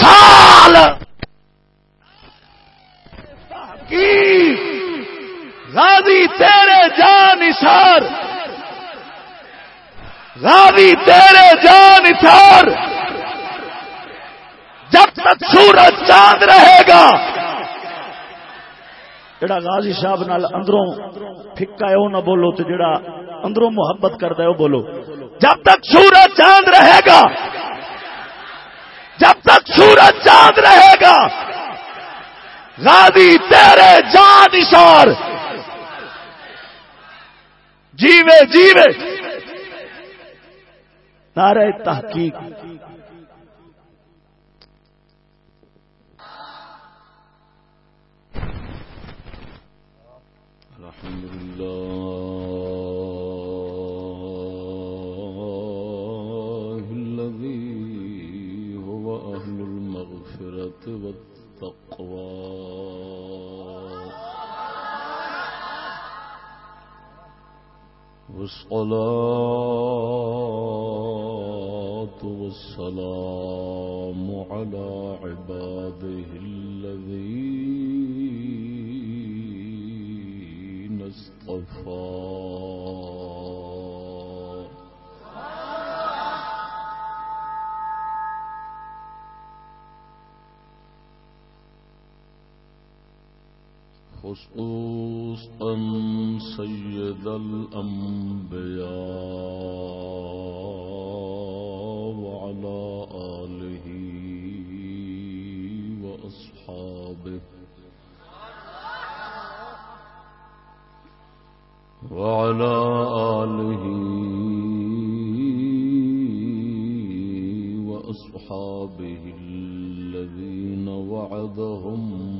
سال راضی تیرے جان سار راضی تیرے جان سار جب تک سورج چاند رہے گا۔ جڑا غازی صاحب نال اندروں پھکا ہے وہ نہ بولو تو جڑا اندروں محبت کرتا ہے وہ بولو۔ جب تک سورج چاند رہے گا جب تک سورج چاند رہے گا، غازی تیرے جان اشار۔ جیوے جیوے۔ نعرہ تحقیق۔ الحمد لله والصلاة والسلام على عباده الذين اصطفى خصوصا سيد الأنبياء وعلى آله وأصحابه وعلى آله وأصحابه الذين وعدهم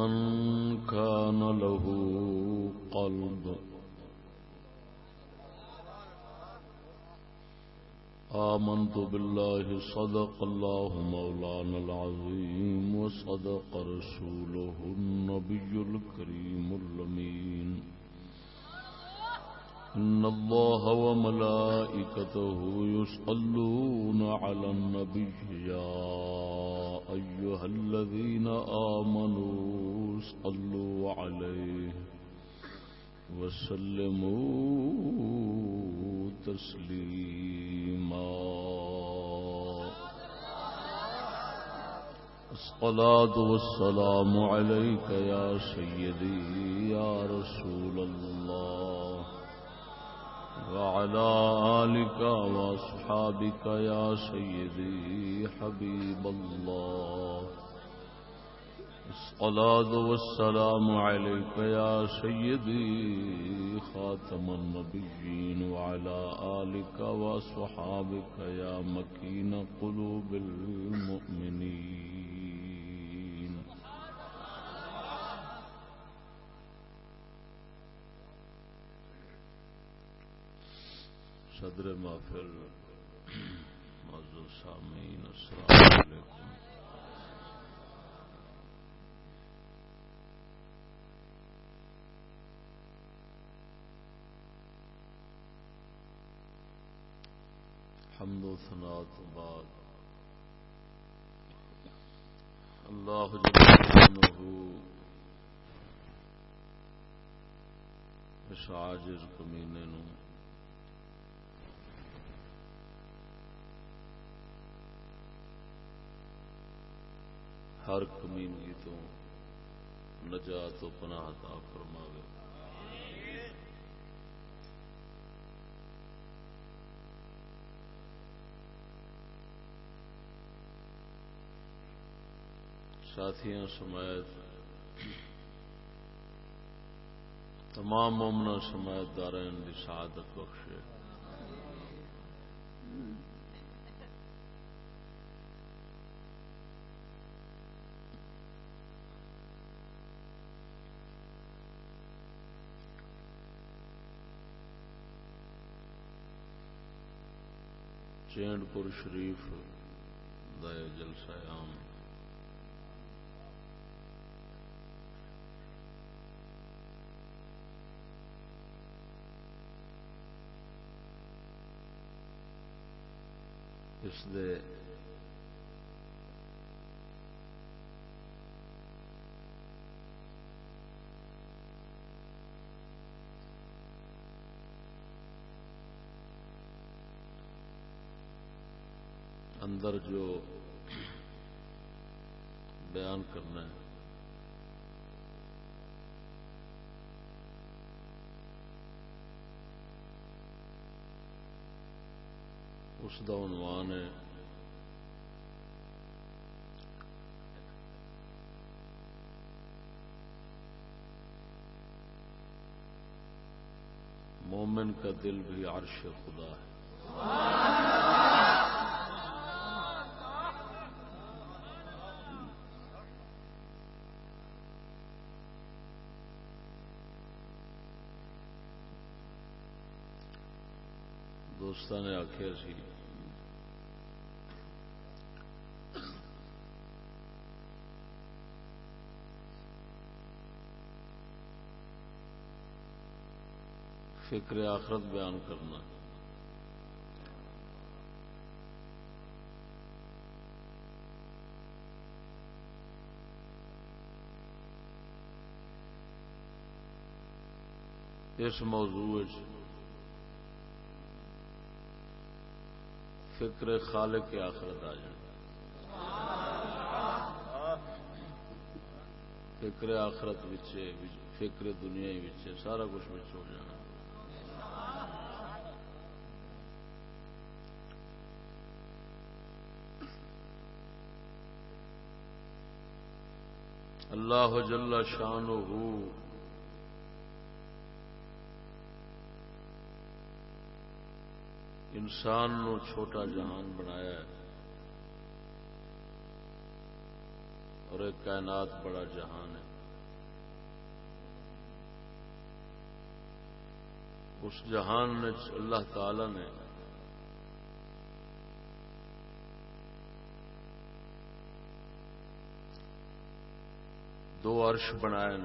من كان له قلب آمنت بالله صدق الله مولانا العظيم وصدق رسوله النبي الكريم اللمين إن الله وملائكته يصلون على النبي يا أيها الذين آمنوا صلوا عليه وسلموا تسليما الصلاة والسلام عليك يا سيدي يا رسول الله وعلى آلك وأصحابك يا سيدي حبيب الله. الصلاة والسلام عليك يا سيدي خاتم النبيين وعلى آلك وأصحابك يا مكين قلوب المؤمنين. صدر محفل معزز سامعین، السلام علیکم۔ حمد و ثنا تو بعد اللہ جل اس عاجز کمینے نو ہر کمینگی تو نجات و پناہ عطا فرماوے۔ ساتھیاں، سمیت تمام مومنا سمیت دارین دی سعادت بخشے۔ چینڈ پور شریف دے جلسہ عام۔ اس دے اندر جو بیان کرنا ہے۔ اس کا عنوان ہے۔ مومن کا دل بھی عرش خدا ہے۔ دوستان نے آخیا سی۔ فکر آخرت بیان کرنا۔ اس موضوع فکر خالق کے آخرت آ جائے۔ فکر آخرت فکر دنیا سارا کچھ ہو جانا۔ اللہ جل شان انسان نو چھوٹا جہان بنایا ہے اور ایک کائنات بڑا جہان ہے۔ اس جہان میں اللہ تعالی نے دو عرش بنائے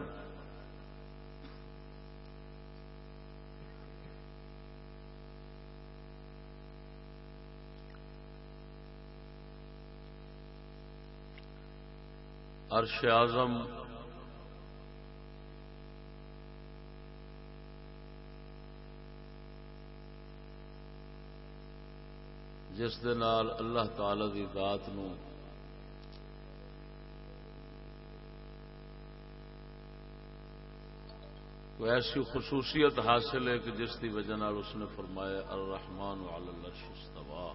عرش اعظم۔ جس دے نال اللہ تعالی دی ذات نو کوئی ایسی خصوصیت حاصل ہے کہ جس کی وجہ اس نے فرمایا، الرحمن علی العرش استوا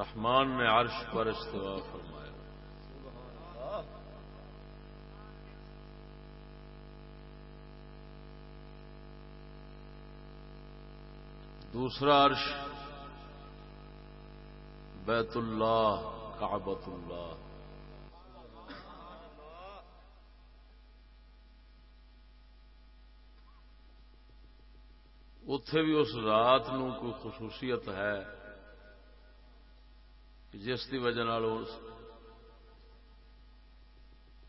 رحمان نے عرش پر استوا فرمایا۔ دوسرا عرش بیت اللہ کعبت اللہ اتے بھی اس رات نو کوئی خصوصیت ہے۔ جس کی وجہ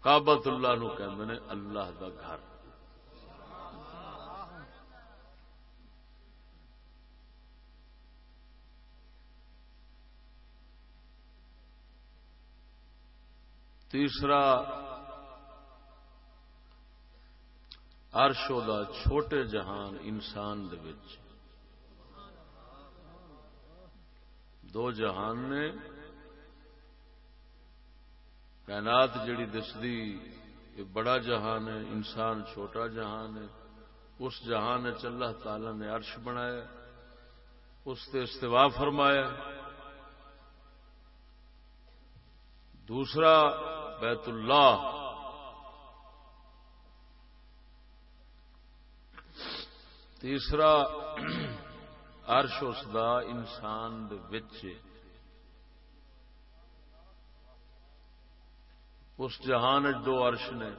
کابت اللہ نو کہ اللہ دا گھر۔ تیسرا دا چھوٹے جہان انسان دے وچ۔ دو جہان نے کائنات جڑی دسدی، یہ بڑا جہان ہے، انسان چھوٹا جہان ہے، اس جہان نے اللہ تعالی نے عرش بنایا، اس تے استوا فرمایا۔ دوسرا، بیت اللہ۔ تیسرا عرش اس دا انسان دے وچ۔ اس جہان دو عرش نے۔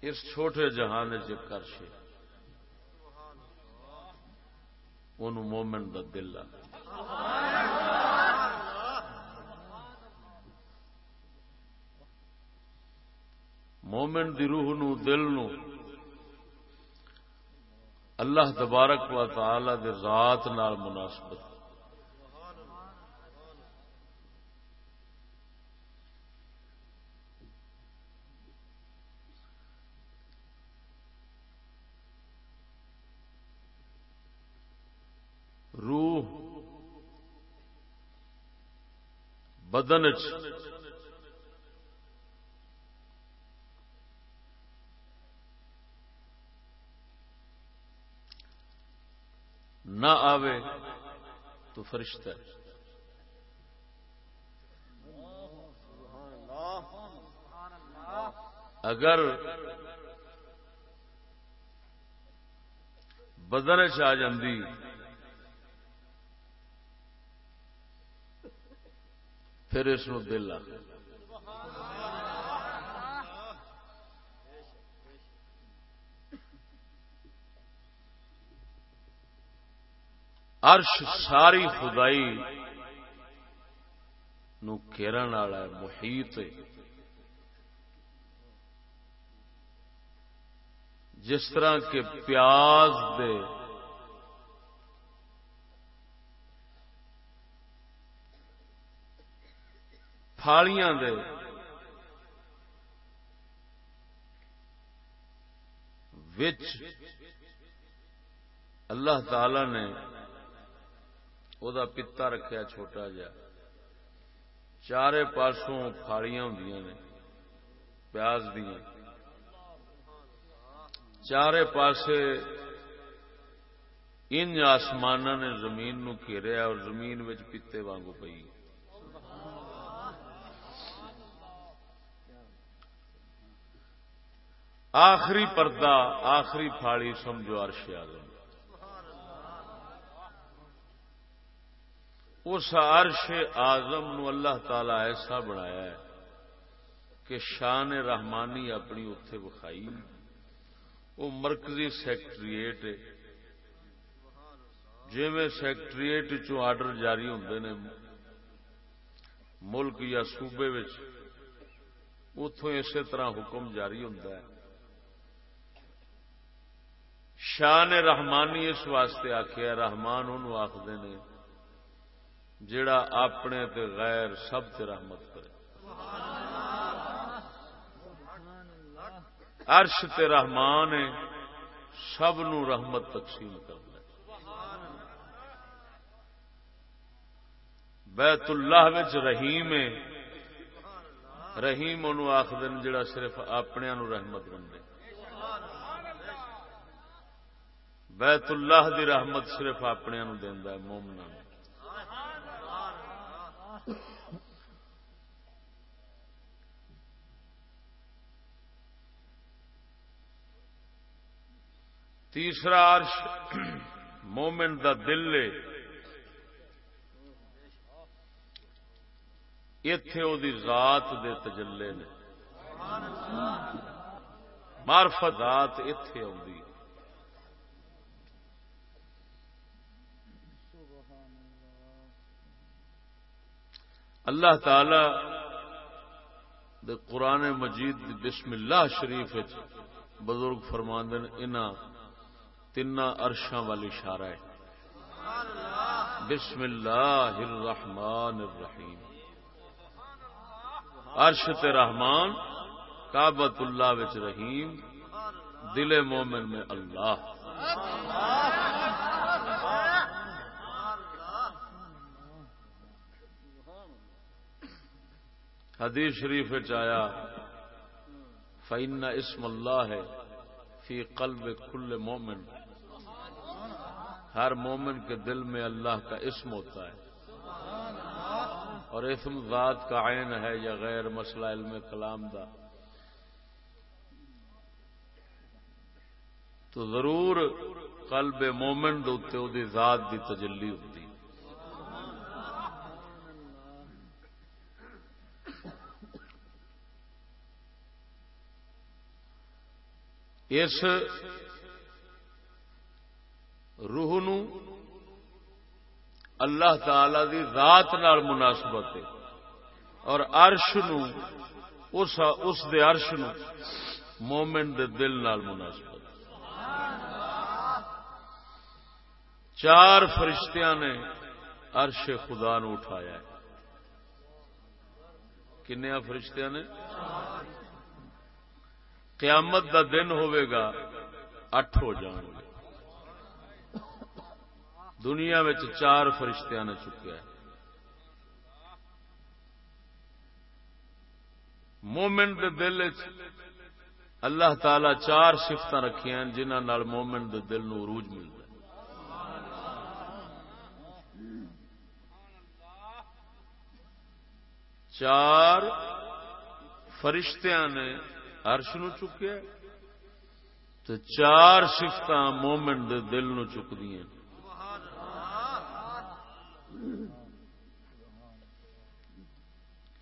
اس چھوٹے جہان چرش ان مومن کا دل آ مومن دی روح نو، دل نو۔ اللہ تبارک و تعالی دے ذات نال مناسبت۔ روح بدن چ نہ آوے تو فرشتہ اگر بدن چ آ جی پھر اس دل آ۔ عرش ساری خدائی نو کھیرن والا ہے، محیط جس طرح کے پیاز دے تھالیاں دے، وچ اللہ تعالی نے وہ پتا رکھا چھوٹا جا چارے پاسوں فاڑیاں ہوں نے پیاز دیا چارے پاسے ان آسمان نے زمین نو گھیریا اور زمین پیتے وانگو پئی آخری پردہ آخری پھاڑی سمجھو عرش آزم اس عرش آزم نو اللہ تعالی ایسا بنایا ہے کہ شان رحمانی اپنی اتے بخائی وہ مرکزی سیکٹریٹ جی میں سیکٹریٹ چو آرڈر جاری ہوں نے ملک یا صوبے اتوں اسی طرح حکم جاری ہوں شان رحمانی اس واسطے آخیا رحمان ان آخر نے جڑا اپنے تے غیر سب تے رحمت کرے۔ عرش تے رحمان سب نو رحمت تقسیم کر بیت اللہ وچ رحیم رحیم ان آخد جڑا صرف اپنے نو رحمت بنتے بیت اللہ دی رحمت صرف اپنے نو دینا ہے مومنا تیسرا عرش مومن دا دل اتے وہ ذات دے تجلے نے۔ مارفت ذات اتے آ اللہ تعالی دے قرآن مجید بسم اللہ شریف بزرگ فرماند ان تین ارشاں والی اشارہ ہے۔ بسم اللہ الرحمن الرحیم۔ عرش تے رحمان کابت اللہ وچ رحیم۔ دل مومن میں اللہ۔ حدیث شریف آیا فعن اسم اللہ ہے فی قلب کل مومن ہر مومن کے دل میں اللہ کا اسم ہوتا ہے۔ اور اسم ذات کا عین ہے یا غیر مسئلہ علم کلام دا۔ تو ضرور قلب مومن دی ذات دی تجلی ہوتی اس روح نو اللہ تعالی دی ذات نال مناسبت ہے اور عرش نو، اس اس دے عرش نو مومن دے دل نال مناسبت چار فرشتیاں نے عرش خدا نو اٹھایا ہے۔ کنیا فرشتیاں نے؟ قیامت دا دن ہوئے گا، اٹھ ہو جان گے۔ دنیا میں چار فرشتیاں نے چکیا ہے مومن دے دل اللہ تعالی چار سفت رکھیا جنہ مومن دے دل نو عروج ملتا چار فرشتیاں نے ارش نو چکیا تو چار سفت مومن دے دل نو چک دیا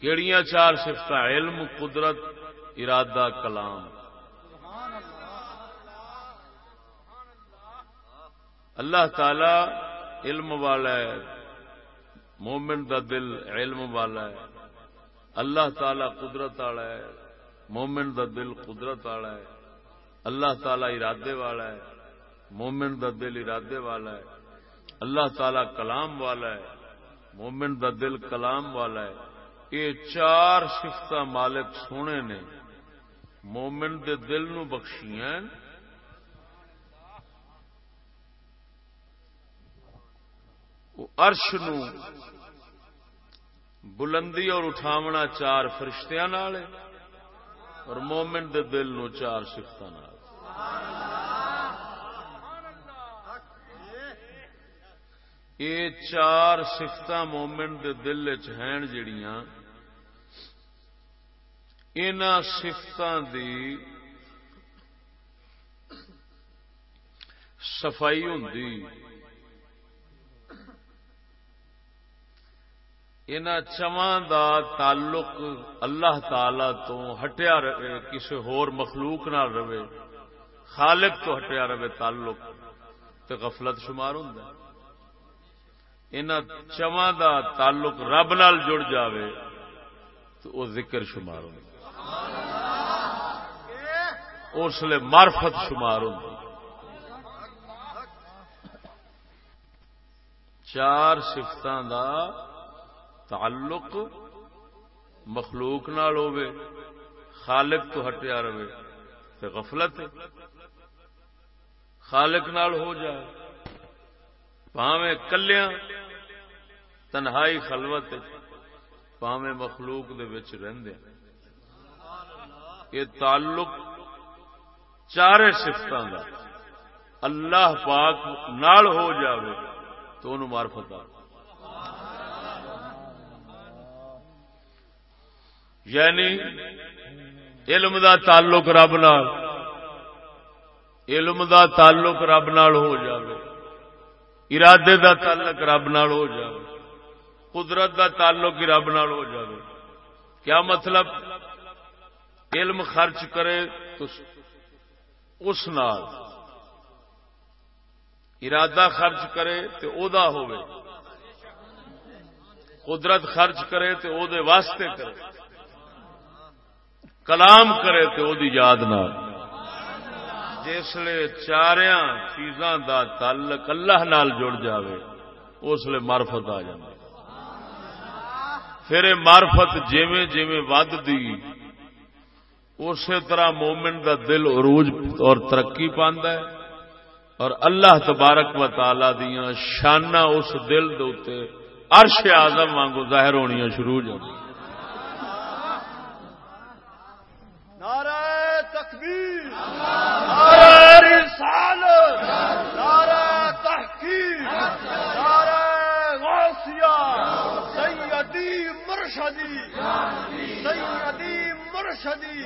کیڑیاں چار سفت علم، قدرت، ارادہ، کلام۔ اللہ تعالی علم والا ہے، مومن دا دل علم والا ہے۔ اللہ تعالی قدرت والا ہے۔ مومن دا دل قدرت والا ہے، اللہ تعالی ارادے والا ہے، مومن دا دل ارادے والا ہے، اللہ تعالی کلام والا ہے، مومن دا دل کلام والا ہے۔ یہ چار سفت مالک سونے نے مومن دے دل نو بخشیاں ارش نو بلندی اور اٹھاونا چار فرشتیاں نال اور مومن دے دل نو چار سفت یہ چار سفت مومن دے دل چین جڑیاں۔ ان سفتوں دی صفائی ہوں ان چواں دا تعلق اللہ تعالی تو ہٹیا رہے کسی ہور مخلوق نہ رہے خالق تو ہٹیا رہے تعلق تو غفلت شمار ہوں ان چواں دا تعلق رب نال جڑ جاوے تو وہ ذکر شمار ہوں اس لیے مارفت شمار ہوں چار سفت دا تعلق مخلوق نال ہوے خالق تو ہٹیا رہے تو غفلت خالق نال ہو جائے۔ پاویں کلیا تنہائی خلوت پاویں مخلوق دے وچ رہندے یہ تعلق چار سفت اللہ پاک نال ہو جاوے تو ان مارفت یعنی علم دا تعلق رب نال، علم دا تعلق رب نال ہو جاوے، ارادے دا تعلق رب نال ہو جاوے، قدرت دا تعلق رب نال ہو جاوے۔ کیا مطلب؟ علم خرچ کرے تو اس نال، ارادہ خرچ کرے تو او دا ہوئے قدرت خرچ کرے تو او دے واسطے کرے۔ کلام کرے تو او دی یاد نہ جسے چاریاں چیزاں دا تعلق اللہ نال جڑ جاوے، اس لیے مارفت آ جائے پھر مارفت جیویں جیویں ود دی اسی طرح مومن دا دل عروج اور ترقی ہے۔ اور اللہ تبارک و تعالی دیا شانہ اس دل دے عرش آزم وانگو ظاہر ہونی شروع ہو جاتی نعرہ تکبیر نعرہ رسالت نعرہ تحقیق نعرہ غوثیہ سیدی مرشدی سیدی مرشدی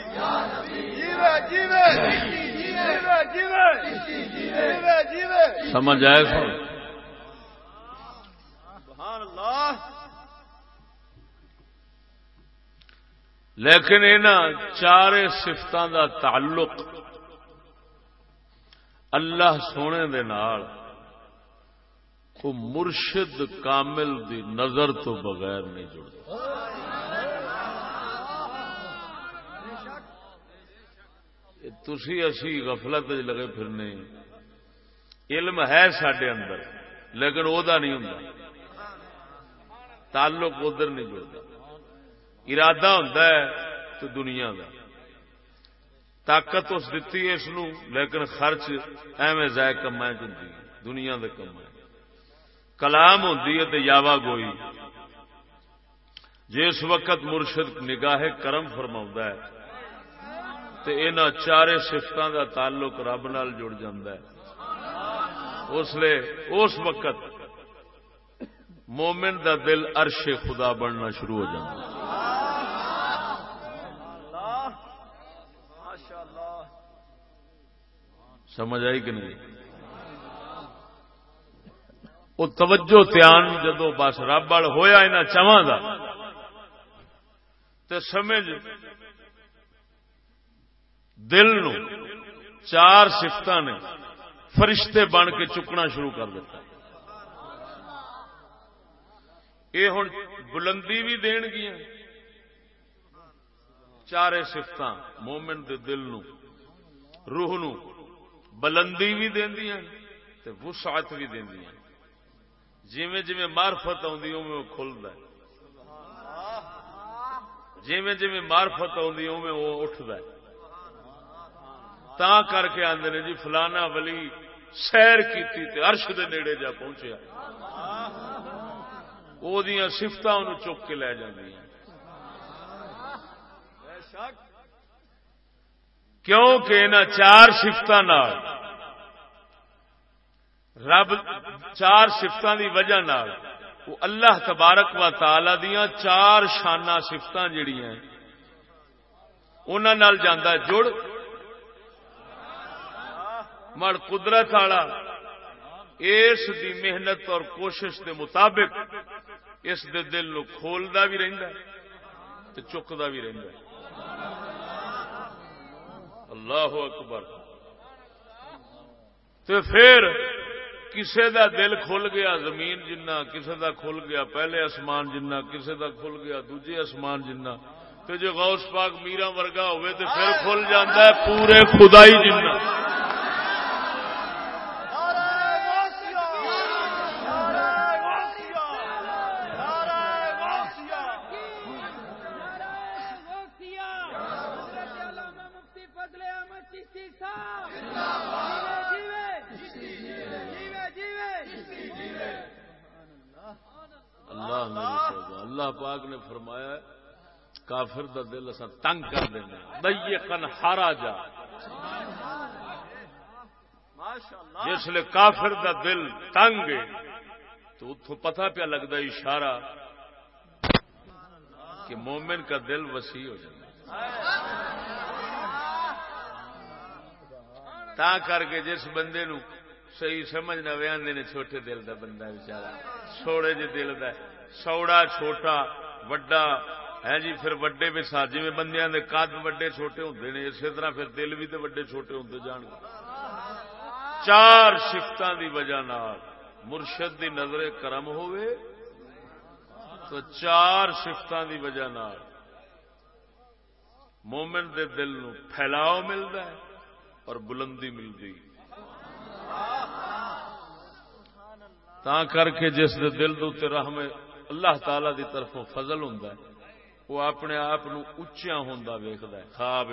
جیوے جیوے جیوے جیوے سمجھ آئے سو لیکن انہوں چار سفتوں کا تعلق اللہ سونے دے نال کو مرشد کامل دی نظر تو بغیر نہیں جڑتا۔ تھی اسی غفلت لگے پھرنے۔ علم ہے سڈے اندر، لیکن وہ نہیں ہوں تعلق ادھر نہیں جڑتا۔ ارادہ ہوتا ہے تو دنیا کا طاقت اس دیتی ہے اس لیکن خرچ ایویں ضائع کما چ دنیا کے کما کلام ہوتی ہے تو یاوا گوئی۔ جس وقت مرشد نگاہ کرم فرما ہے تو ان چارے سفتوں کا تعلق رب نال جڑ ہے۔ اس لیے اس وقت مومن دا دل عرش خدا بننا شروع ہو جاتا ہے۔ سمجھ آئی کہ نہیں؟ وہ توجہ دھیان جدو بس رب وال ہوا یہاں چواں کا تو سمجھ دل نو چار سفت نے فرشتے بن کے چکنا شروع کر دیتا۔ یہ ہوں بلندی بھی دن گیا چار سفت مومن دے دل نو، روح نو بلندی بھی دیا وسعت بھی دیا جیویں جیویں مارفت آدھی اوے وہ کھلتا ہے۔ جیویں جیویں مارفت آدھی اوے وہ اٹھتا ہے۔ تا کر کے آدھے نے جی فلانا ولی سیر کی ارش دے نیڑے جا پہنچیا۔ وہ سفت چک کے لے جی کیونکہ ان چار سفت رب چار سفتوں کی وجہ نال، وہ اللہ تبارک و تعالی دیا چار شانہ سفت جڑی انہوں جانا جڑ، مڑ قدرت والا، اس دی محنت اور کوشش دے مطابق اس دے دل نو کھولدا بھی رہندا ہے، تے چکدا بھی رہندا اللہ اکبر۔ تے پھر کسے دا دل کھل گیا، زمین جنہ، کسے دا کھل گیا، پہلے آسمان جنہ، کسے دا کھل گیا، دوجے آسمان جنہ۔ تے جو غوث پاک میرا ورگا ہوئے، تے پھر کھل جاندہ ہے پورے خدائی جنہ۔ اللہ پاک نے فرمایا کافر دا دل اصا تنگ کر دینا دئیے کن ہارا جا۔ جس لیے کافر دا دل تنگ تو اتو پتہ پیا لگتا اشارہ کہ مومن کا دل وسیع ہو جائے تا کر کے جس بندے نو صحیح سمجھ نہ آدھے چھوٹے دل دا بندہ بچارا سوڑے جے دل دا سوڑا چھوٹا وڈا ہے جی پھر وڈے بھی ساتھ جی بندیاں دے قد وڈے چھوٹے ہوندے نے اسی طرح پھر دل بھی تے وڈے چھوٹے ہوندے جان گے چار شفتاں دی وجہ نال مرشد دی نظر کرم ہوئے تو چار شفتاں دی وجہ نال مومن دے دل نو پھیلاؤ ملتا ہے اور بلندی ملتی تا کر کے جس دے دل دے رحم اللہ تعالی دی طرف فضل ہوں وہ اپنے آپ اچیا ہوں ویکد خواب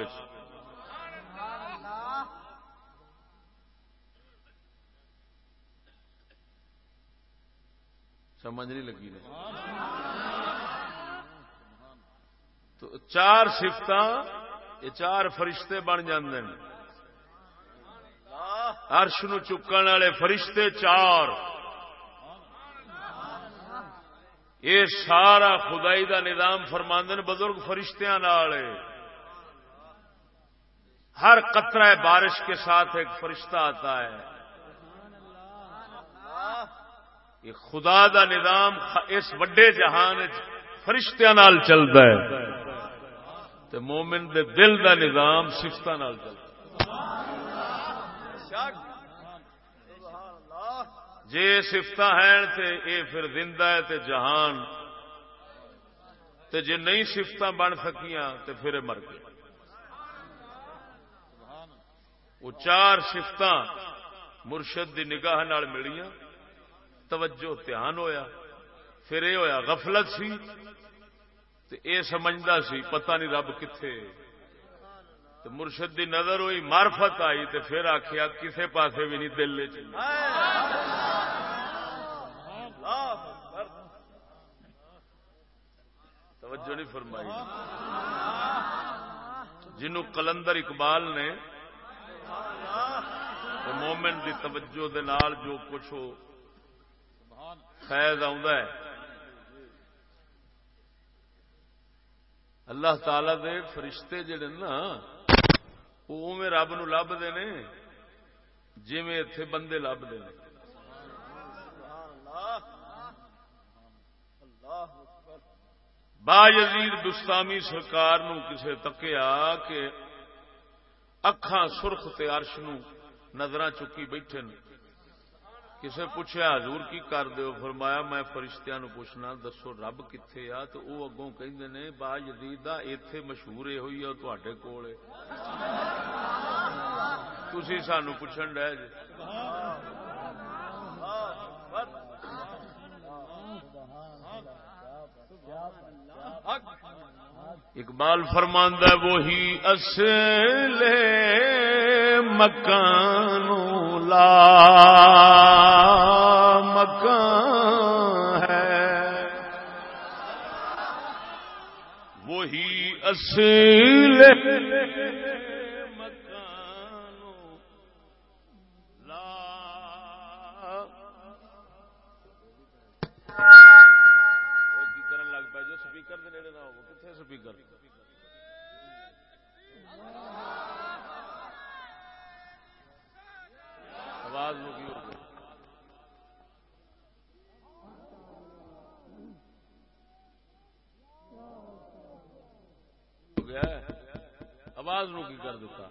سمجھ نہیں لگی تو چار سفت یہ چار فرشتے بن جاندے ہیں۔ عرش نو چکن والے فرشتے چار۔ یہ سارا خدائی دا نظام فرماندن بزرگ فرشتیاں نال۔ ہر قطرہ بارش کے ساتھ ایک فرشتہ آتا ہے۔ یہ خدا دا نظام اس وڈے جہان فرشتیاں نال چلتا ہے۔ تو مومن دے دل دا نظام سفتوں چلتا جے سفت ہیں تے اے پھر زندہ ہے تے جہان۔ تے جے نہیں سفت بن سکیاں تے پھر مر گئے۔ وہ چار سفت مرشد دی نگاہ نال ملیاں۔ توجہ دھیان ہویا۔ پھر یہ ہویا غفلت سی۔ تے اے سمجھدا سی پتہ نہیں رب کتنے تے مرشد دی نظر ہوئی معرفت آئی تے پھر آخیا کسے پاسے بھی نہیں دل چ توجہ نہیں فرمائی۔ جنوں کلندر اقبال نے مومن دی توجہ دے نال جو کچھ ہو، فیض ہے۔ اللہ تعالی دے فرشتے جڑے نا، وہ رب نو لبتے نے جی اتے بندے لبتے ہیں با یزید دستامی سرکار نو کسے تکیا کہ اکھاں سرخ تے عرش نو نظر چکی بیٹھے نے کسے پوچھا حضور کی کر دیو فرمایا میں فرشتیاں نو پوچھنا دسو رب کتنے آ تو وہ اگوں کہندے نے با یزید ایتھے مشہور یہ ہوئی ہے تواڈے کول تسی سانو پوچھن ڈے جی اقبال فرماندہ وہی اصل مکان لا مکان ہے۔ وہی اصل آواز ہو۔ گیا آواز نو کی کر دیتا۔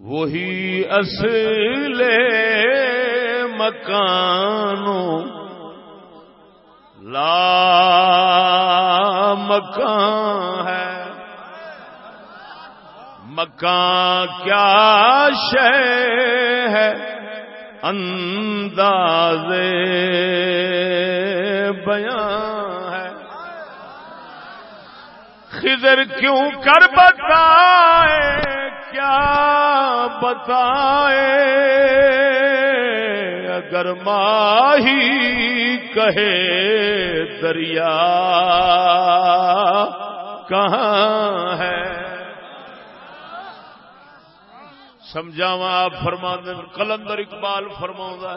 وہی اصل مکانوں لا مکان ہے۔ مکان کیا شے ہے؟ انداز بیان ہے۔ خضر کیوں کر بتائے؟ کیا بتائے؟ اگر ماہی کہے دریا، کہاں ہے؟ سمجھاوا آپ فرما کلندر اقبال فرما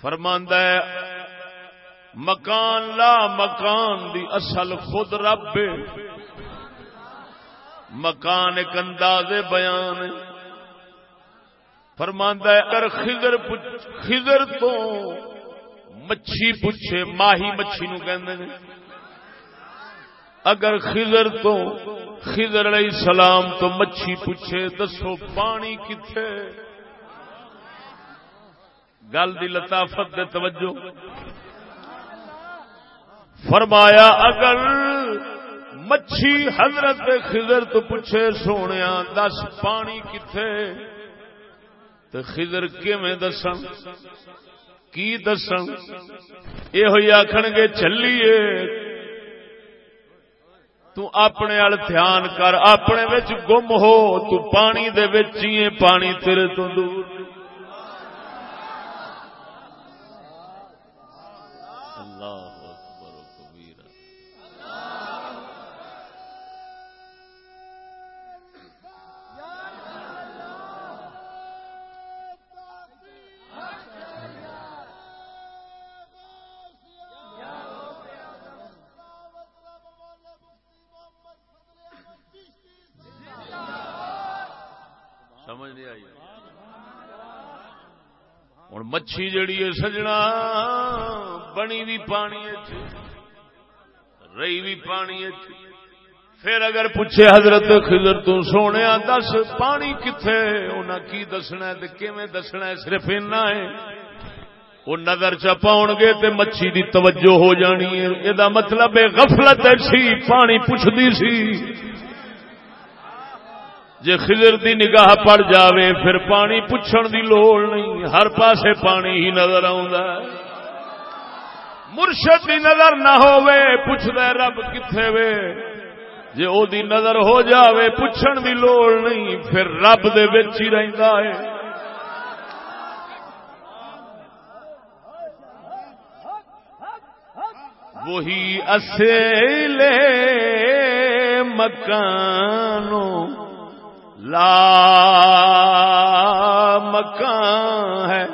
فرما مکان لا مکان دی اصل خود رب مکان ایک انداز بیان فرماندہ اگر خضر خضر تو مچھی پوچھے، ماہی مچھی نو کہ اگر خضر تو خضر علیہ السلام تو مچھی پوچھے، دسو پانی کتنے گل دی لطافت دے توجہ۔ فرمایا، اگر مچھی حضرت خضر تو پوچھے سونے دس پانی کتنے تو خضر کیویں دسن کی دسن یہ ہوئی آخر گے چلیے، تو اپنے ال دھیان کر، اپنے وچ گم ہو، تو پانی دے وچ ہی پانی تیرے تو دور۔ مچھی جڑی ہے سجنا بنی بھی پانی رہی بھی پانی پھر اگر پوچھے حضرت خضر تو سونے دس پانی کتنے انہیں کی دسنا کیویں دسنا صرف اینا ہے وہ نظر چ پاؤ گے تو مچھی دی توجہ ہو جانی ہے یہ مطلب غفلت سی پانی پوچھتی سی جے خضر دی نگاہ پڑ جاوے، پھر پانی پوچھن دی لوڑ نہیں۔ ہر پاسے پانی ہی نظر مرشد دی نظر نہ ہووے پوچھ دے رب کتنے وے۔ جے او دی نظر ہو جاوے، پوچھن دی لوڑ نہیں، پھر رب دے وچ ہی رہندا ہے۔ وہی اصل مکانوں لا مکان ہے۔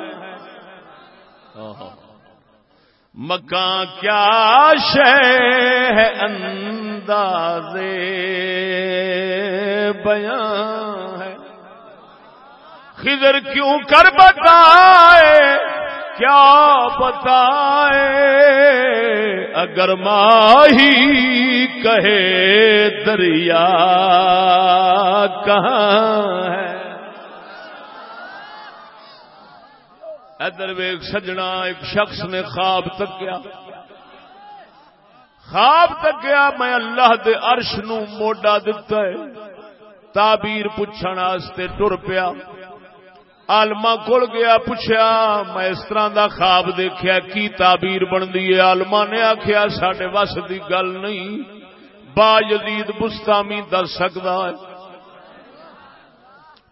مکان کیا شے ہے انداز بیان ہے۔ خضر کیوں کر بتائے؟ کیا بتائے؟ اگر ماہی کہے دریا کہاں ہے؟ ادر ویگ سجنا، ایک شخص نے خواب تک خواب تک گیا میں اللہ دے عرش نو موڈا دتا ہے۔ تعبیر پوچھنے ٹر پیا۔ آلما کول گیا پوچھا میں اس طرح دا خواب دیکھا کی تعبیر بنتی ہے؟ آلما نے آخیا سڈے وس کی گل نہیں، با جدید بستامی دس سکتا ہے۔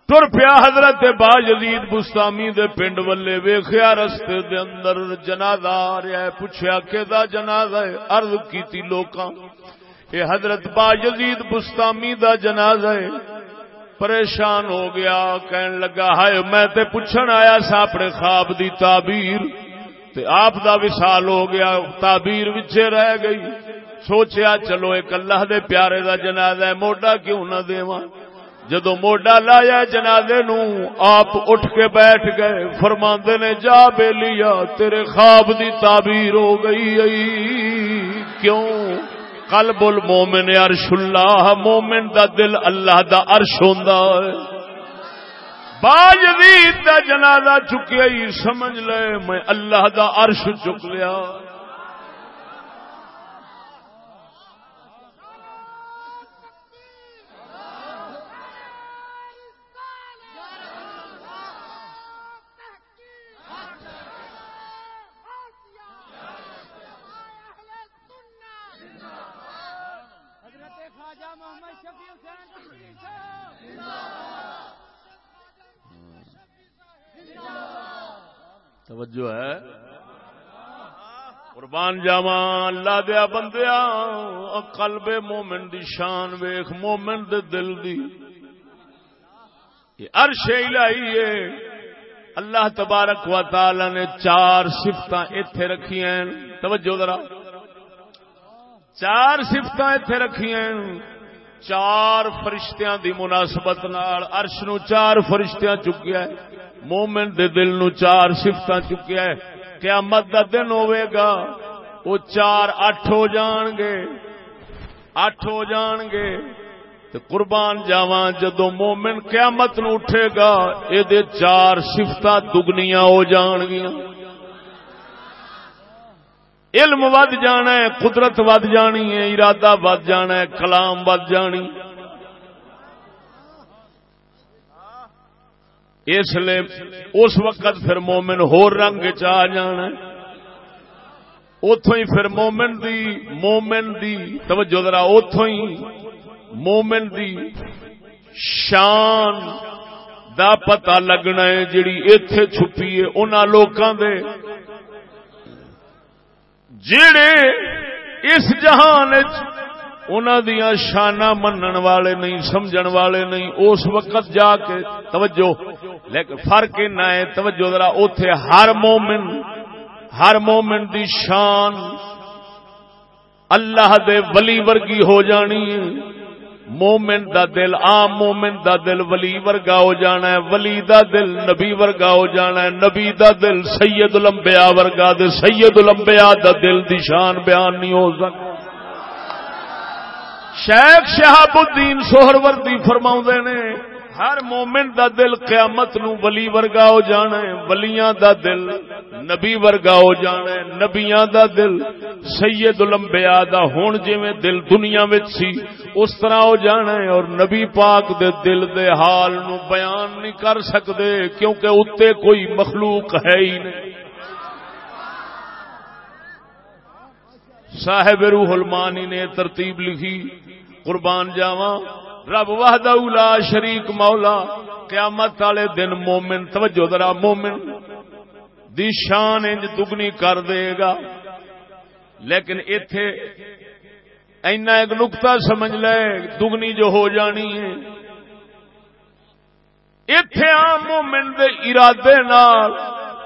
تر پیا حضرت با جدید بستامی دے پنڈ ولے ویخیا رستے دے اندر جنازہ آ رہا ہے پوچھا کہ جنازہ ہے؟ ارد کی لوکاں، اے حضرت با جدید بستامی دا جنازہ ہے۔ پریشان ہو گیا، کہن لگا، ہائے، میں تے پوچھن آیا سا اپنے خواب دی تعبیر۔ تے آپ دا وصال ہو گیا، تعبیر وچے رہ گئی۔ سوچیا، چلو، ایک اللہ دے پیارے دا جنازہ ہے، موڈا کیوں نہ دیواں؟ جدو موڈا لایا جنازے نو، آپ اٹھ کے بیٹھ گئے۔ فرماندے نے، جا بے لیا تیرے خواب دی تعبیر ہو گئی کیوں؟ قلب المومن عرش اللہ، مومن دا دل اللہ دا عرش ہوندا ہے۔ باجدید دا جنازہ چکیا ہی، سمجھ لے، میں اللہ دا عرش چک لیا۔ توجہ ہے۔ قربان جاوا اللہ دیا بندیا قلب مومن دی شان ویخ مومن دے دل دی۔ یہ عرش الہی ہے۔ اللہ تبارک و تعالی نے چار سفت اتے رکھی ہیں۔ توجہ ذرا۔ چار سفت اتے رکھی ہیں۔ چار فرشتیاں دی مناسبت نال عرش نو چار فرشتیاں چکیا ہے مومن دے دل نو چار سفت چکیا ہے۔ قیامت دا دن ہوئے گا۔ وہ چار اٹھ ہو جان گے۔ اٹھ ہو جان گے۔ تو قربان جاواں جدو مومن قیامت نو اٹھے گا یہ چار سفت دگنیاں ہو جان گیا علم ود جانا ہے، قدرت ود جانی ہے، ارادہ ود جانا ہے، کلام ود جانی۔ اس لیے اس وقت پھر مومن ہو رنگ چاہ جانا اتو ہی پھر مومن دی مومن دی، توجہ ذرا اتو ہی۔ مومن دی شان دا پتا لگنا ہے جڑی اتے چھپی ہے انہوں لوگوں دے۔ جڑے اس جہان دیا شانہ منن والے نہیں، سمجھن والے نہیں، اس وقت جا کے توجہ، لیکن فرق ہے، توجہ ذرا اتے ہر مومن ہر مومن دی شان اللہ دے ولی ورگی ہو جانی ہے۔ مومن دا دل عام، مومن دا دل ولی ورگا ہو جانا ہے۔ ولی دا دل نبی ورگا ہو جانا ہے۔ نبی دا دل سید الانبیاء ورگا، دے سید الانبیاء دا دل دی شان بیان نہیں ہو سکتا۔ شیخ شہاب الدین سوہر وردی فرماؤں نے، ہر مومن دا دل قیامت نو ولی ورگا ہو جانا ہے، ولیاں دا دل نبی ورگا ہو جانا ہے، نبیاں دا دل سید الانبیاء دا ہون جویں دل دنیا وچ سی، اس طرح ہو جانا ہے اور نبی پاک دے دل دے حال نو بیان نہیں کر سکدے، کیونکہ اتے کوئی مخلوق ہے ہی نہیں۔ صاحب روح المانی نے ترتیب لکھی، قربان جاواں، رب وحدہ اولا شریک مولا، قیامت والے دن مومن، توجہ ذرا مومن، دی شان انج دگنی کر دے گا۔ لیکن ایتھے اینا ایک نقطہ سمجھ لے، دگنی جو ہو جانی ہے۔ ایتھے عام مومن دے ارادے نال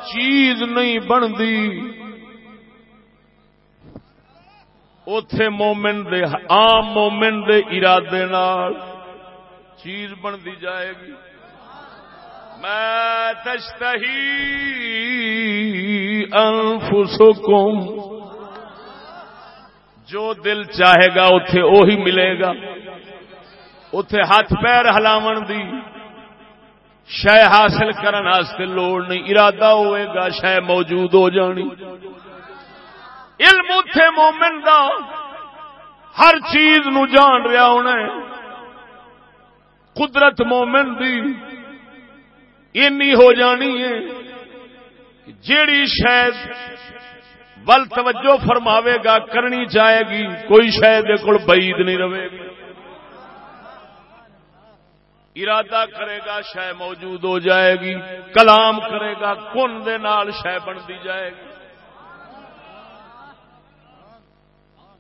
چیز نہیں بندی اتے مومن دے عام مومن دے ارادے نال چیز بنتی جائے گی۔ میں تشتہی انفسکم جو دل چاہے گا اتے اوہی ملے گا۔ اتے ہاتھ پیر ہلاو دی شہ حاصل کرنے لوڑ نہیں۔ ارادہ ہوئے گا شہ موجود ہو جانی۔ علم اتے مومن دا۔ ہر چیز نو جان رہا ہونا ہے۔ قدرت مومن دی۔ اینی ہو جانی ہے جیڑی شاید ول توجہ فرماوے گا، کرنی چاہے گی، کوئی شاید کو بعید نہیں رہے گی۔ ارادہ کرے گا شہ موجود ہو جائے گی، کلام کرے گا، کن دے نال شہ بنتی جائے گی۔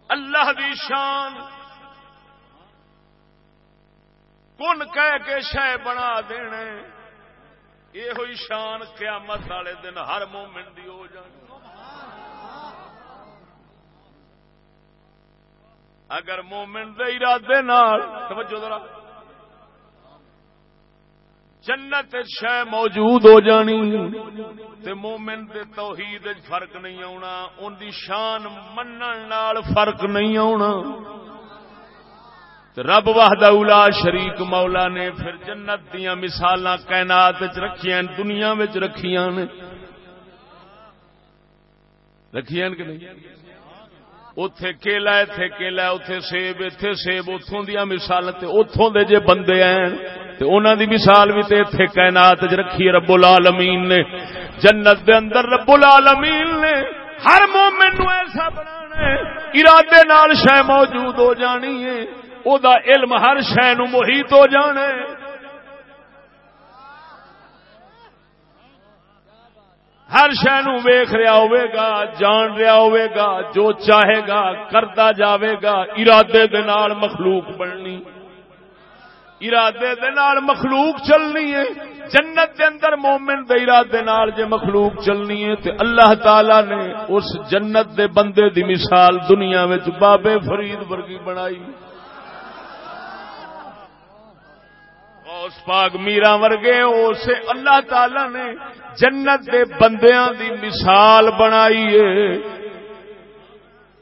اللہ دی شان۔ کن کہہ کے شہ بنا دینے۔ یہ ہوئی شان قیامت والے دن ہر مومن دی ہو جانی اگر مومن دے ارادے نال، توجہ ذرا۔ جنت شہ موجود ہو جانی تے مومن دے توحید فرق نہیں آنا ان دی شان منن نال فرق نہیں آنا رب واہدہ اولا شریک مولا نے پھر جنت دیا مثال کائنات رکھیاں، دنیا رکھیاں نے۔ رکھیاں کہ نہیں؟ اتے کیلا اتے کیلا اتے سیب اتے سیب اتوں دیا مثال اتوں دے جے بندے ہیں تو انہوں دی مثال بھی اتے کائنات رکھی رب العالمین نے۔ جنت دے اندر رب العالمین نے ہر مومن نو ایسا بنا ارادے نال شہ موجود ہو جانی ہے، او دا علم ہر شہ نو محیط ہو جانے ہر شہ نو ویخ رہا ہوئے گا، جان رہا ہوئے گا، جو چاہے گا، کرتا جاوے گا۔ ارادے دے نال مخلوق بننی۔ ارادے دے نال مخلوق چلنی ہے۔ جنت دے اندر مومن دے ارادے نال جے مخلوق چلنی ہے، تے اللہ تعالی نے اس جنت دے بندے دی مثال دنیا وچ بابے فرید ورگی بنائی۔ اس پاک میرا ورگے اسے اللہ تعالی نے جنت دے بندیاں دی مثال بنائی ہے۔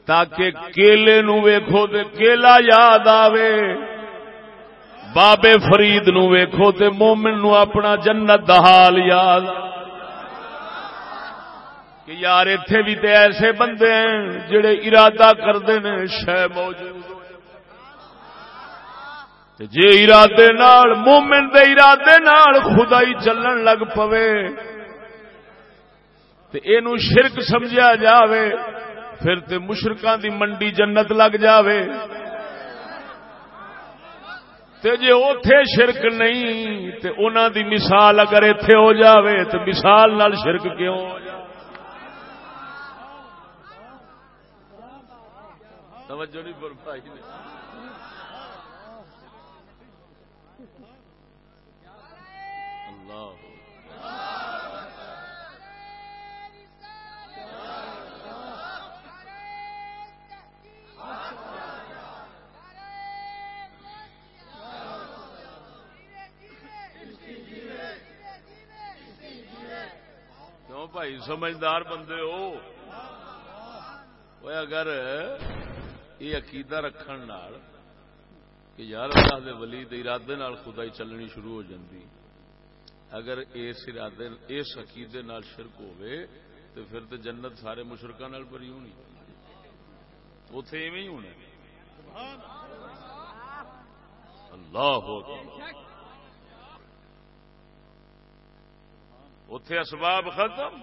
تاکہ کیلے نو ویکھو تے کیلا یاد آوے۔ بابے فرید نو ویکھو تے مومن نو اپنا جنت دا حال یاد۔ کہ یار ایتھے بھی تے ایسے بندے ہیں جڑے ارادہ کردے نے، شے موجود۔ جے ارادے نال، مومن دے ارادے نال خدائی چلن لگ پوے، تے اینو شرک سمجھا جاوے، پھر تے مشرکان دی منڈی جنت لگ جاوے۔ تے جے اوتھے شرک نہیں، تے انہاں دی مثال اگر ایتھے ہو جاوے، تے مثال نال شرک کیوں ہو جاوے؟ توجہ نہیں فرمائی بھائی، سمجھدار بندے ہو۔ اگر یہ عقیدہ رکھن نال کہ یار اللہ دے ولی دے ارادے نال خدائی چلنی شروع ہو جاندی، اگر اس ارادے، اس عقیدے نال شرک ہوئے تو پھر تو جنت سارے مشرقہ نال بری ہونی۔ اتے ایویں ہی ہونا۔ اللہ اتے اسباب ختم۔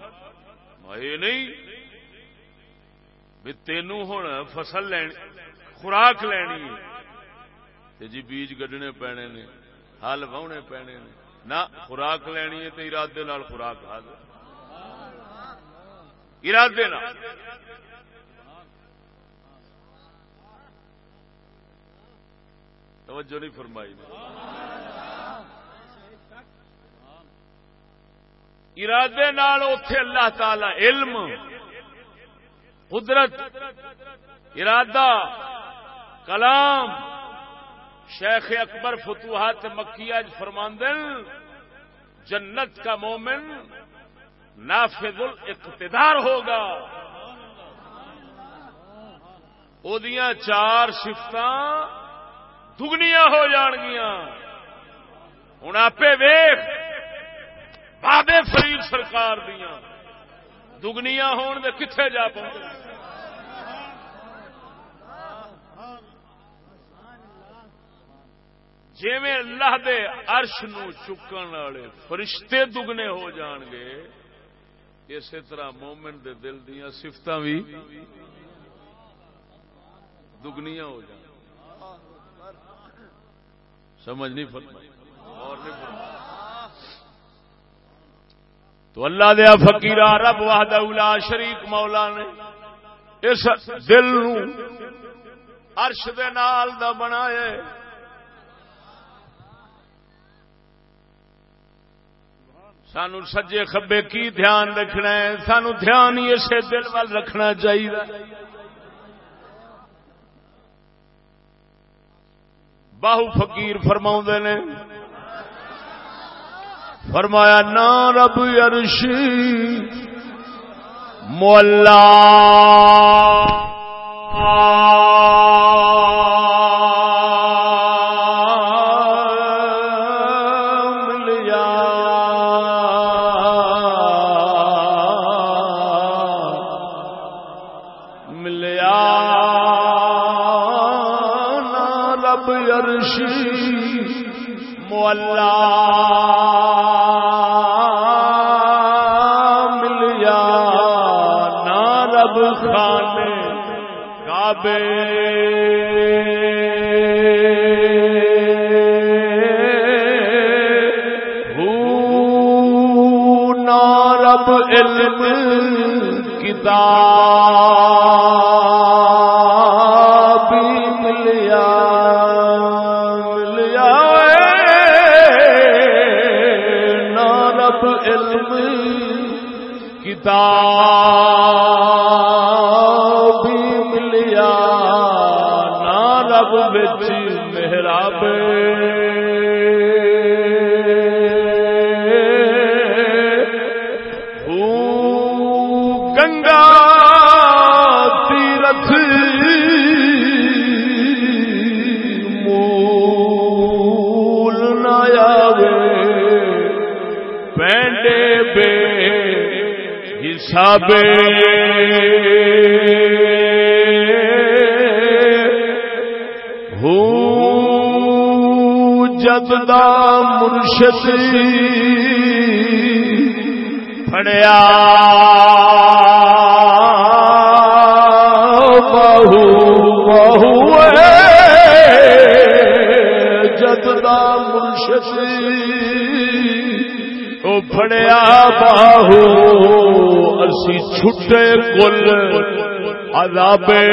یہ نہیں۔ بھی تینوں ہوں فصل لینی خوراک لینی ہے۔ جی بیج گڈنے پینے نے، ہل واہنے پینے نے۔ نہ خوراک لینی ہے تو ارادے نال خوراک حاضر۔ ارادے نال۔ توجہ نہیں فرمائی ارادے نال اتے اللہ تعالی علم، قدرت، ارادہ، کلام۔ شیخ اکبر فتوحات مکیہ فرماندن، جنت کا مومن نافذ الاقتدار ہوگا۔ وہ چار سفت دگنیا ہو جان گیا ہوں آپ ویخ بابے فرید سرکار دیا دگنیا ہون دے کتنے جا پہنچ جی اللہ دے عرش نو چکن والے فرشتے دگنے ہو جان گے، اسی طرح مومن دے دل دیا سفت بھی دگنیا ہو جان۔ سمجھ نہیں فرمائی۔ اور نہیں فرمائی۔ تو اللہ دیا فقیر رب واہد اولا شریک مولا نے اس دل نو عرش دے نال دا بنایا سانو سجے خبے کی دھیان رکھنا ہے؟ سانو دھیان ہی اسے دل وال رکھنا چاہیے۔ باہو فقیر فرما نے فرمایا نا رب عرشی مولا۔ نارب علم کتاب ہوں جدہ مرشد پڑیا بہو بہو جدہ مرشد وہ پڑیا باہو اسی چھٹے کل عذابے۔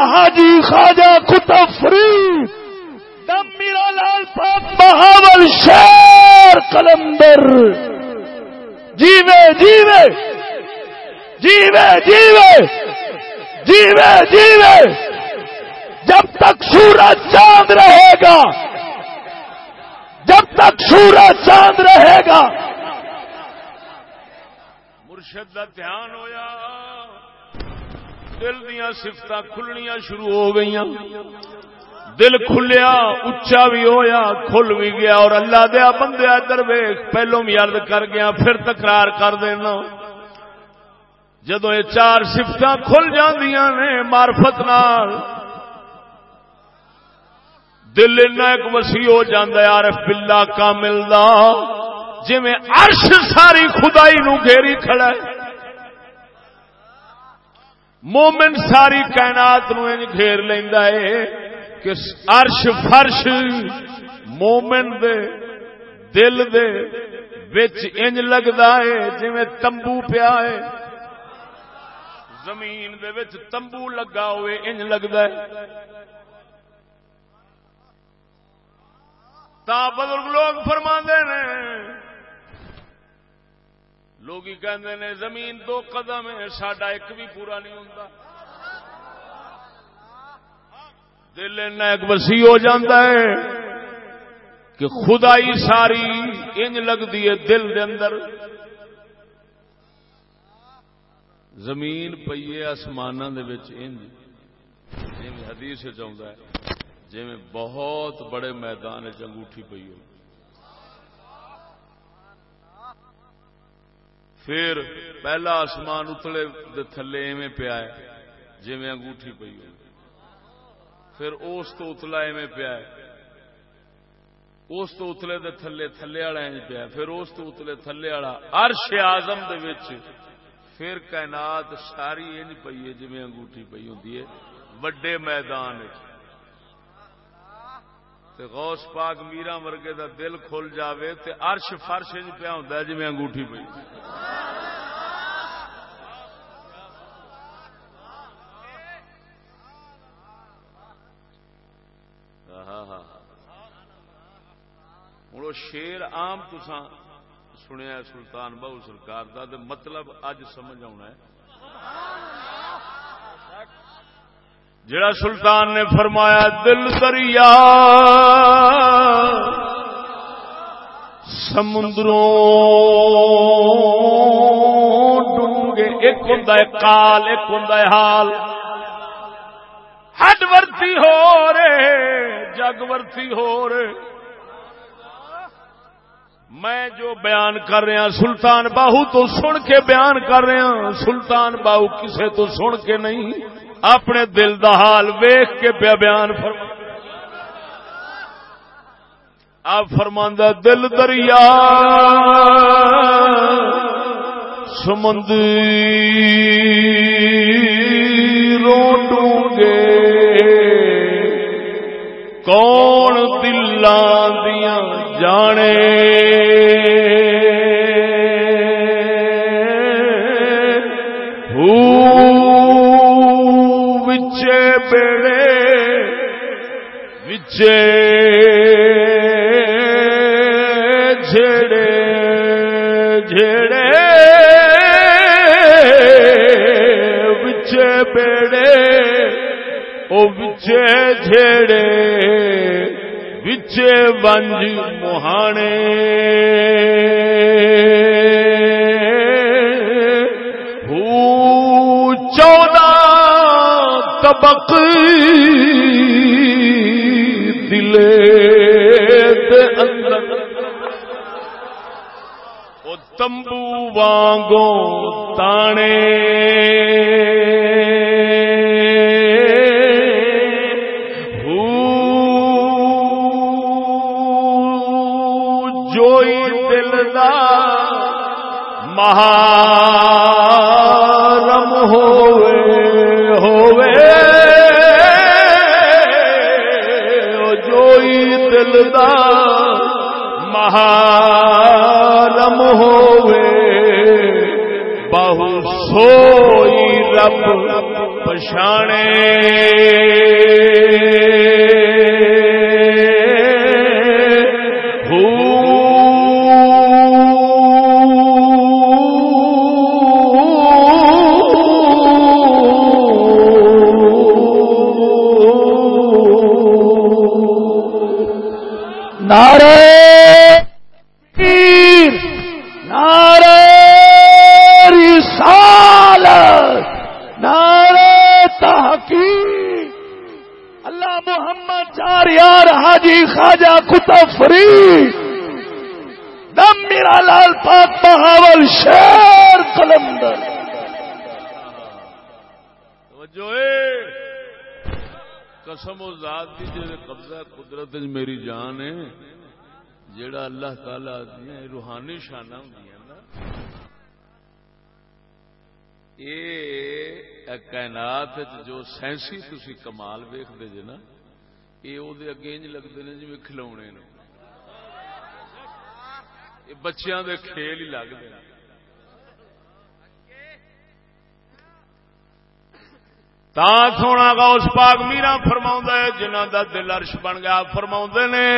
حاجی خواجہ کتب فرید، دم میرا لال پاک بہاول شیر کلندر۔ جیوے جیوے جیوے جیوے جیوے جیوے۔ جب تک سورج چاند رہے گا، جب تک سورج چاند رہے گا۔ مرشد کا دھیان ہویا۔ دل دیا سفت کھلنیا شروع ہو گئی دل کھلیا اچا بھی ہویا، کھل بھی گیا اور اللہ دیا بندیا درویش پہلو بھی ارد کر گیا، پھر تکرار کر دینا۔ جدو یہ چار سفت کھل جاندیاں نے مارفت نال، دل ایک وسیع ہو جاتا ہے، عارف بلا کا ملتا جی عرش ساری خدائی نو گھیری کھڑا ہے۔ مومن ساری کائنات نو گھیر لینا ہے کہ عرش فرش مومن دے، دل دے وچ انج لگتا ہے جی تمبو پیا ہے۔ زمین دے وچ تمبو لگا ہوئے انج لگتا ہے۔ تا بزرگ لوگ فرما نے لوگ نے زمین دو قدم ہے، ساڈا ایک بھی پورا نہیں ہوتا دل ایک وسیع ہو جاتا ہے کہ خدائی ساری انج لگتی ہے دل دے اندر۔ زمین پیے آسمان حدیث چاہتا ہے جی بہت بڑے میدان انگوٹھی پی ہو۔ پھر پہلا آسمان اتلے دے تھلے ایویں پیا ہے جی انگوٹھی پی ہو پھر اس تو اتلا ایویں پیا ہے۔ اس تو اتلے دے تھلے تھلے والا انج پیا پھر اس تو اتلے تھلے والا ارش آزم دے وچ پھر کائنات ساری انج پی ہے جی انگوٹھی پی ہوں وڈے میدان تے غوث پاک میرا ورگے دا دل کھل جاوے تے عرش فرش پیا ہوندا جی میں انگوٹھی پئی۔ ہاں، ہاں، ہاں۔ ہوں شیر عام تسا سنیا سلطان بہو سرکار دا تے مطلب اج سمجھ آنا ہے۔ جڑا سلطان نے فرمایا دل دریا سمندروں ڈونگے ایک ہوں کال، ایک ہوں حال۔ ہڈ ورتی ہو رے جگ ورتی ہو رے میں جو بیان کر رہا سلطان باہو تو سن کے بیان کر رہا سلطان باہو کسے تو سن کے نہیں۔ اپنے دل دا حال ویخ کے پیا بیان فرما آپ فرماندہ دل دریا، سمندی روٹوں گے کون دلان دیا جانے؟ جھڑے جھڑے بچے بیڑے او بچے جھڑے بچے بنج مہانے۔ چودہ طبق تمبو وانگو تانے جوئی دل دا مہارم ہوئے ہوئے جوئی دل دا عالم ہوئے۔ بہو سوئی رب پشانے جیڑا اللہ تعالی دیا روحانی شانہ ہوں یہ کائنات جو سائنسی تھی کمال ویختے جے نا یہ وہ اگے انج لگتے ہیں جی کھلونے بچیاں دے کھیل ہی لگتے ہیں تا سونا گا اس پاک میرا فرما ہے جنہ دا دل عرش بن گیا فرما نے،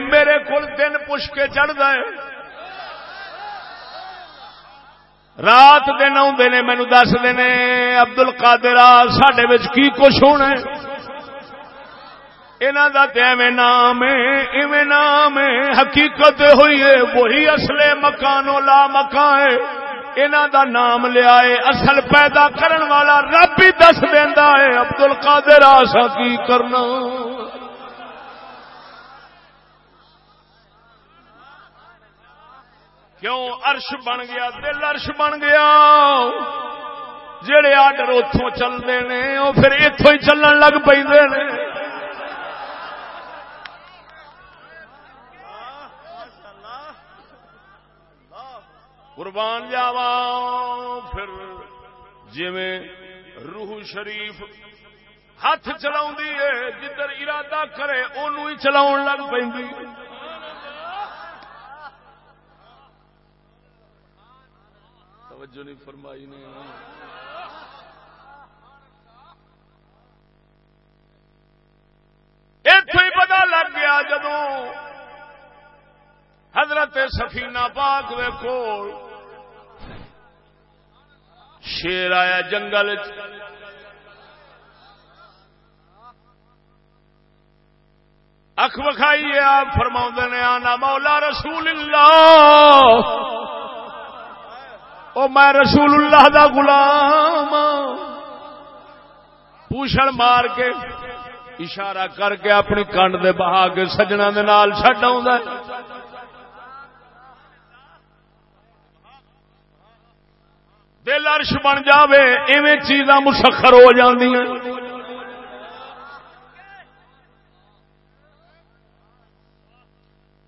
میرے کو دن پش کے چڑھتا ہے۔ رات دن آدھے نے مینو دس دینے ابدل کادر سڈے کی کچھ ہونا ہے؟ انہوں کا نام ہے نام ہے، حقیقت ہوئی ہے، وہی اصل مکانو لا مکان ہے۔ انہوں دا نام لیا ہے اصل پیدا کرن والا رب ہی دس دینا ہے ابدل کادر آسا کی کرنا؟ کیوں عرش بن گیا؟ دل عرش بن گیا۔ جڑے آڈر اتوں چلتے ہیں وہ پھر اتوں ہی چلن لگ پہ قربان جاوا پھر جی روح شریف ہاتھ چلا جدھر ارادہ کرے ان چلا لگ پی توجہ نہیں فرمائی نے۔ اتو ہی پتا لگ گیا جدو حضرت سفینہ پاک دے کول شیر آیا جنگل اکھ وکھائی آپ فرما نے، آنا مولا رسول اللہ او، میں رسول اللہ دا غلام ہاں۔ پوچھڑ مار کے اشارہ کر کے اپنی کنڈ دے بہا کے سجنا دے نال چڈ آ دل عرش بن جاوے، ایویں چیزاں مسخر ہو جاندی ہیں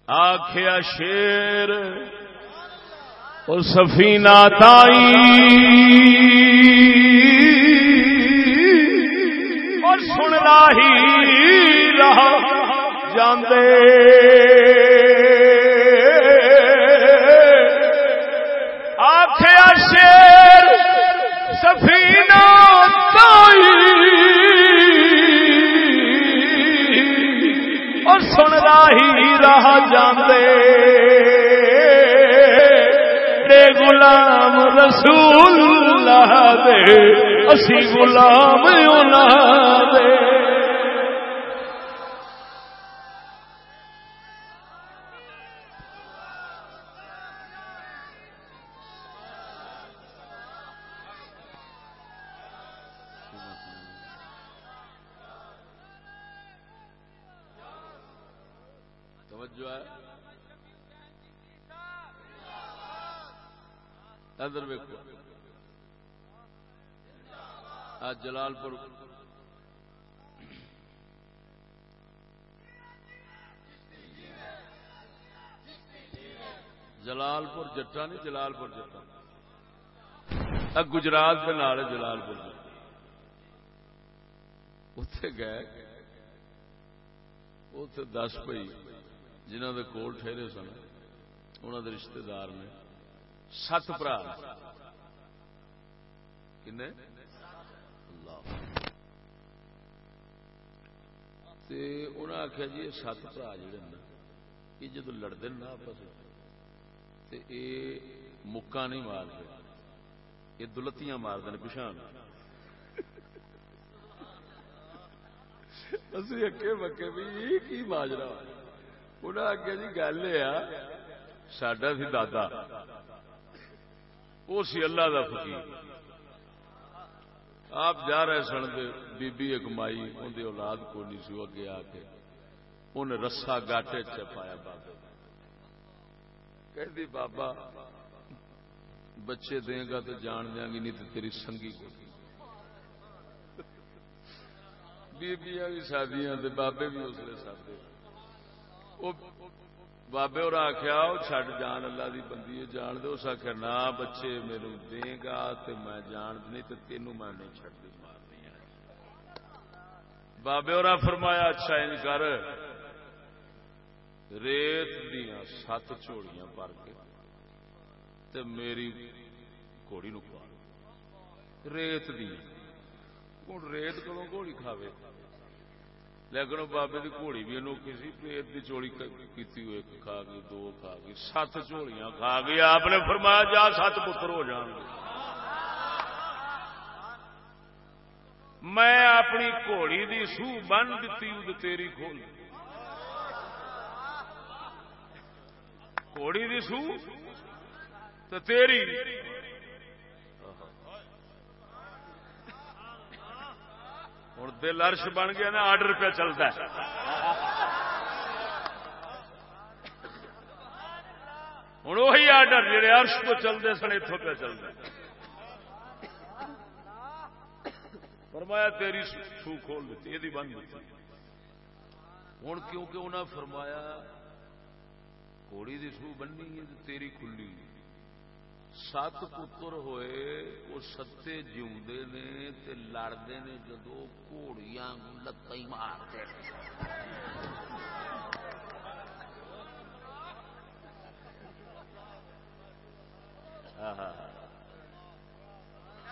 آخیا شیر اور سفینہ تائی۔ اور سننا ہی رہا جاندے۔ شیر سفینہ اور سن راہی راہ جاندے۔ دے غلام رسول اللہ دے، اسی غلام اللہ دے۔ جلال پور۔ جلال پور جٹا نہیں، جلال پور جٹا گجرات کے نال جلال پور اتے گئے۔ اتے دس پی جنہ کے کول ٹھہرے سن انہوں کے رشتے دار نے۔ ست برا کن اللہ انہیں آخیا جی یہ سات برا جڑے نا یہ جدو لڑتے نا آپس یہ مکا نہیں مارتے یہ دلتیاں مارتے پچھا اسی اکے بکے بھی یہ کی ماجرا؟ انہیں آخیا جی گل یہ سڈا سی دادا وہ سی اللہ دا فقیر۔ آپ جا رہے سن بی بی ایک مائی اندر اولاد کو نہیں سی اگے آ کے ان رسا گاٹے چپایا بابے کہ بابا، بچے دیں گا تو جان دیا گی نہیں تو تیری سنگی کو۔ بیبیاں بھی شادیاں بابے بھی اس لیے سادے۔ بابے اور آخیا چڈ جان اللہ دی بندی جان دے اس آخیا نہ بچے میرے دے گا تو میں جان نہیں تو تینوں میں نہیں چڈ دی مارنی بابے اور فرمایا اچھا ان کر ریت دیا سات چوڑیاں پر کے تے میری گھوڑی نو پا ریت دیا ہوں ریت کدو گھوڑی کھاوے لیکن بابے کی گھوڑی بھی انوکھی سی پیٹ کی چوڑی کی ہوئے کھا گئی، دو کھا گئی، سات چوڑیاں کھا گئی۔ آپ نے فرمایا جا سات پتر ہو جان گے۔ میں اپنی گھوڑی دی سو بن دیتی تیری کھول۔ گھوڑی دی سو تو تیری۔ ہوں دل ارش بن گیا نا آرڈر پہ چلتا ہے ہوں وہی آرڈر جہے ارش تو چلتے سن اتوں پہ چلتا فرمایا تیری سو کھول دیتی یہ بند دیتی ہوں کیونکہ انہیں فرمایا گھوڑی کی سو بننی ہے تیری کھلی سات پتر ہوئے وہ ستے جیوندے نے تے لڑتے نے جدو گھوڑیاں لت مارتے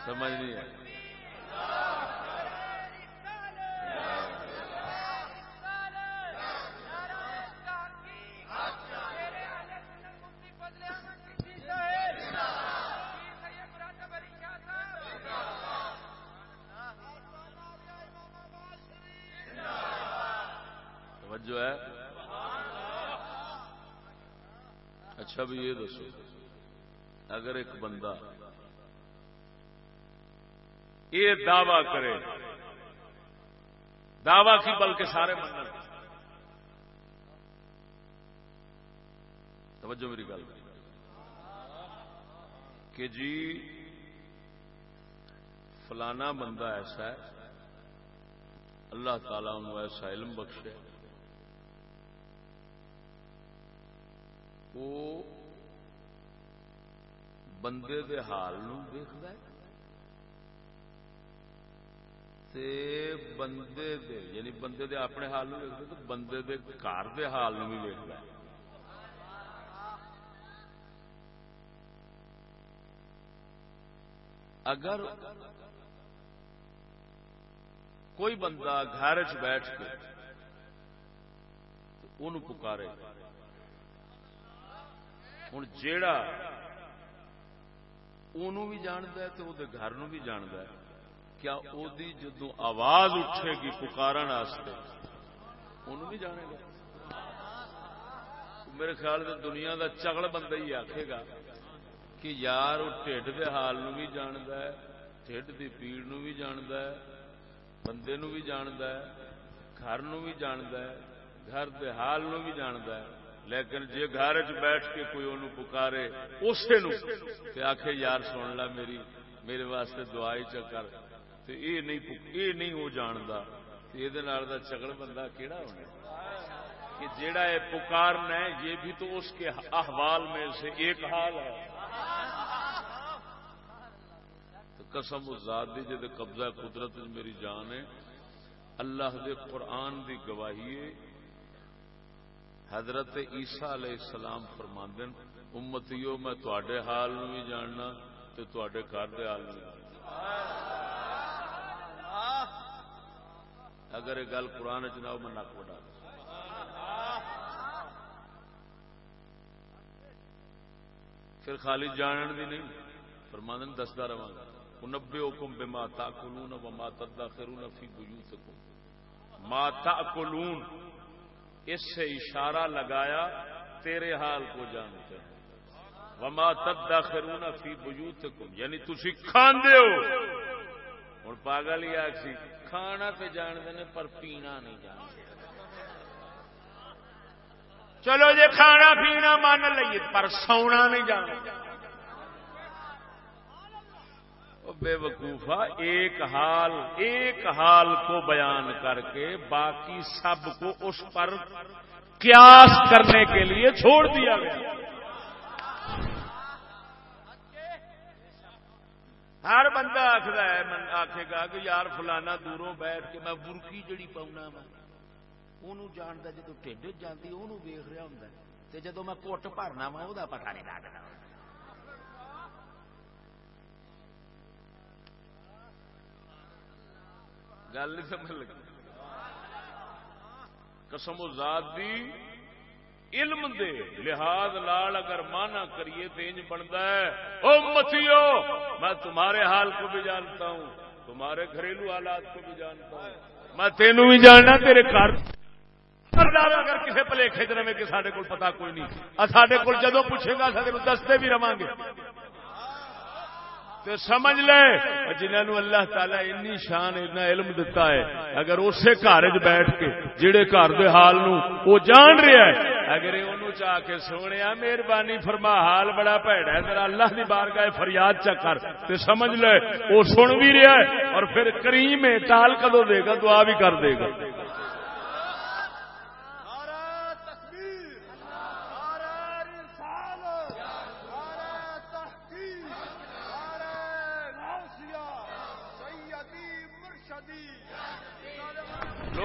سمجھ نہیں آئی اچھا بھی یہ دسو، اگر ایک بندہ یہ دعوی کرے، دعوی کی بلکہ سارے من توجہ میری گل۔ کہ جی فلانا بندہ ایسا ہے، اللہ تعالی انہوں ایسا علم بخشے۔ وہ بندے دے حال دیکھد بندے دے یعنی بندے دے اپنے حال تو بندے دے گھر دے حال بھی ویکد اگر کوئی بندہ گھر چ بیٹھ کے ان پکارے۔ ہوں جیڑا بھی جانتا ہے تو وہ گھر نو بھی جانتا ہے کیا جدو آواز اٹھے گی پکارن بھی جانے گا میرے خیال سے دنیا دا چگل بندہ ہی آخے گا کہ یار وہ ٹھڈ کے حال نو بھی جاند ہے ٹھڈ کی پیڑ نو بھی جاند ہے بندے نو بھی جاند ہے گھر نو بھی جاند ہے گھر کے حال نو بھی جاند ہے لیکن جی گھر چ بیٹھ کے کوئی ان پکارے، اسے نو۔ آخے یار سن لا میری، میرے واسطے دعائی چکر تو یہ نہیں یہ نہیں وہ جانتا یہ چگڑ بندہ کیڑا ہونا؟ کہ جیڑا یہ پکارنا ہے، یہ بھی تو اس کے احوال میں سے ایک حال ہے۔ تو قسم ذات دی جی قبضہ قدرت میری جان ہے۔ اللہ دے قرآن دی گواہی حضرت عیسیٰ علیہ السلام فرما فرماندن امتیو، میں تڈے حال نو بھی جاننا تو تڈے گھر کے حال نو اگر یہ گل قرآن چناؤ میں نک وڈا پھر خالی جانن بھی نہیں فرماندن دسدا رہاں گا۔ انبئوکم بما تاکلون وما تدخرون فی بیوتکم۔ ما تاکلون اس سے اشارہ لگایا، تیرے حال کو جانتے ہیں۔ وما تدا خرون فی بجوت یعنی تھی کھانے ہو۔ ہوں پاگل ہی آخسی کھانا تو جانتے ہیں پر پینا نہیں جانتے۔ چلو جی کھانا پینا مان لیے پر سونا نہیں جانتے۔ بے وقوفا ایک حال ایک حال کو بیان کر کے باقی سب کو اس پر قیاس کرنے کے لیے چھوڑ دیا گیا۔ ہر بندہ آخر ہے آخے گا کہ یار فلانا دوروں بیٹھ کے میں برکی جڑی پاؤنا وا۔ جانتا جدو ٹھڈ جاتی وہ ویخ رہا ہوں جدو میں کوٹ بھرنا وا وہ پتا نہیں لگتا گل نہیں سمجھ لگی۔ قسم و ذات دی علم دے لحاظ لال اگر مانا کریے تو انج بنتا ہے۔ او متیو میں تمہارے حال کو بھی جانتا ہوں، تمہارے گھریلو حالات کو بھی جانتا ہوں۔ میں تینوں بھی جاننا تیرے گھر۔ اگر کسی پلیکھے چ رہے کہ سارے کو پتا کوئی نہیں۔ سارے کو جدو پوچھے گا سارے دستے بھی رہا گے۔ تو سمجھ لے۔ جنہوں اللہ تعالیٰ انی شان اتنا علم دتا ہے، اگر اسے گھر بیٹھ کے جہے گھر دے حال نو وہ جان رہا ہے، اگر انہوں چاہ کے سونے مہربانی فرما، حال بڑا پیڑا ہے، ذرا اللہ کی بار گئے فریاد چا کر تو سمجھ لے وہ سن بھی رہا ہے، اور پھر کریم ٹال کدو دے گا، دعا بھی کر دے گا۔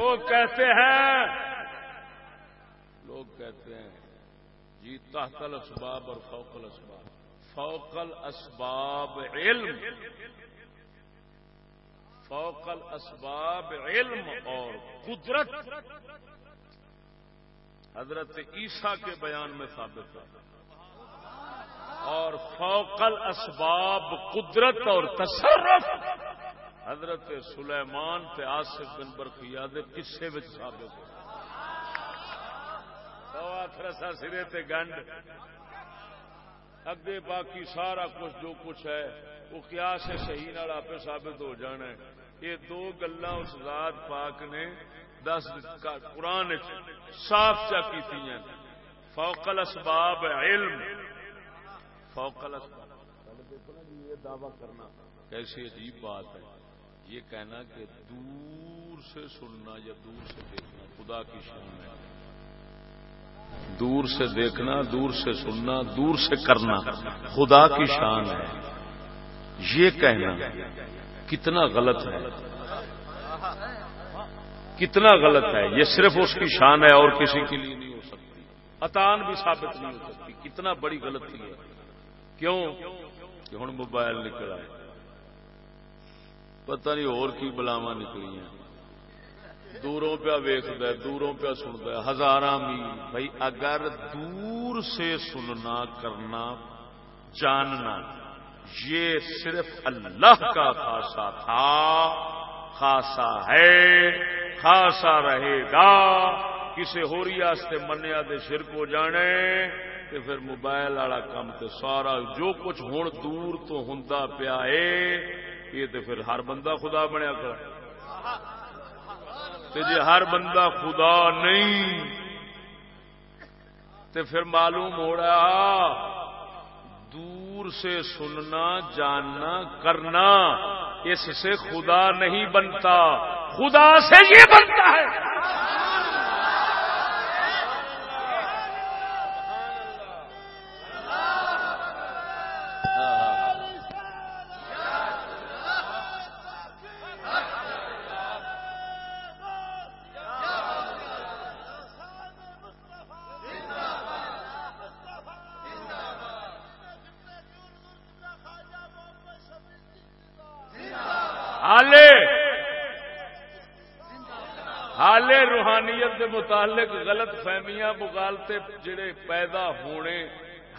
لوگ کہتے ہیں، لوگ کہتے ہیں جی تحت اسباب اور فوکل اسباب فوکل اسباب علم۔ فوکل اسباب علم اور قدرت۔ حضرت عیسیٰ کے بیان میں ثابت ہے۔ اور فوکل اسباب قدرت اور تصرف۔ حضرت سلیمان تے آصف بن برقیہ دے قصے وچ ثابت ہو۔ آخر سرے تے گنڈ۔ اگے باقی سارا کچھ جو کچھ ہے، وہ کیا سے صحیح نال آپ ثابت ہو جانا ہے۔ یہ دو گلا اس ذات پاک نے دس قرآن صاف چا کی فوکل اسباب علم۔ فوکل اسباب جی، یہ دعوی کرنا۔ کیسی عجیب بات ہے۔ یہ کہنا کہ دور سے سننا یا دور سے دیکھنا، خدا کی شان ہے۔ دور سے دیکھنا، دور سے سننا، دور سے کرنا، خدا کی شان ہے۔ یہ کہنا کتنا غلط ہے۔ کتنا غلط ہے۔ یہ صرف اس کی شان ہے اور کسی کے لیے نہیں ہو سکتی۔ اتان بھی ثابت نہیں ہو سکتی۔ کتنا بڑی غلطی ہے۔ کیوں؟ کہ ہوں موبائل نکلا ہے پتہ نہیں اور کی بلاوا نکلی ہیں دوروں پہ ویخد دوروں پہ سنتا ہے ہزار میل۔ بھائی اگر دور سے سننا، کرنا، جاننا، یہ صرف اللہ کا خاصا تھا خاصا ہے خاصا رہے گا۔ کسی ہوری منیا دے شرک ہو جانے، تے پھر موبائل والا کام تے سارا جو کچھ ہوں دور تو ہوں پیا ہے یہ تو پھر ہر بندہ خدا بنیا کر جی ہر بندہ خدا نہیں تو پھر معلوم ہو رہا دور سے سننا، جاننا، کرنا، اس سے خدا نہیں بنتا۔ خدا سے یہ بنتا ہے۔ متعلق غلط فہمیاں مغالتے جڑے پیدا ہونے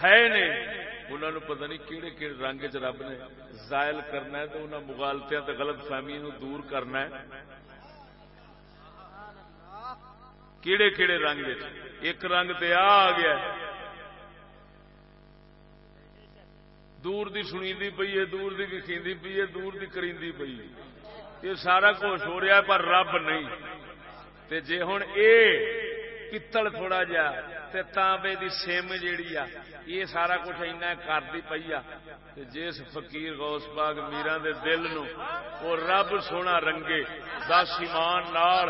ہے نے انہوں نے پتہ نہیں کہڑے کہڑے رنگ چ رب نے زائل کرنا ہے تو انہوں مغالتیا غلط فہمیاں دور کرنا ہے۔ کیڑے کیڑے رنگ ایک رنگ تے آ گیا دور دی سنی پی ہے، دور دی وکھی پی ہے، دور دی کریندی پی یہ سارا کچھ ہو رہا ہے پر رب نہیں۔ تے جے ہوں اے پتل تھوڑا جا، تے تانبے دی سم جیڑی آ، یہ سارا کچھ اینا کرتی پی آ۔ جس فقیر غوث باغ میران دے دل نو وہ رب سونا رنگے، دس ایمان نال،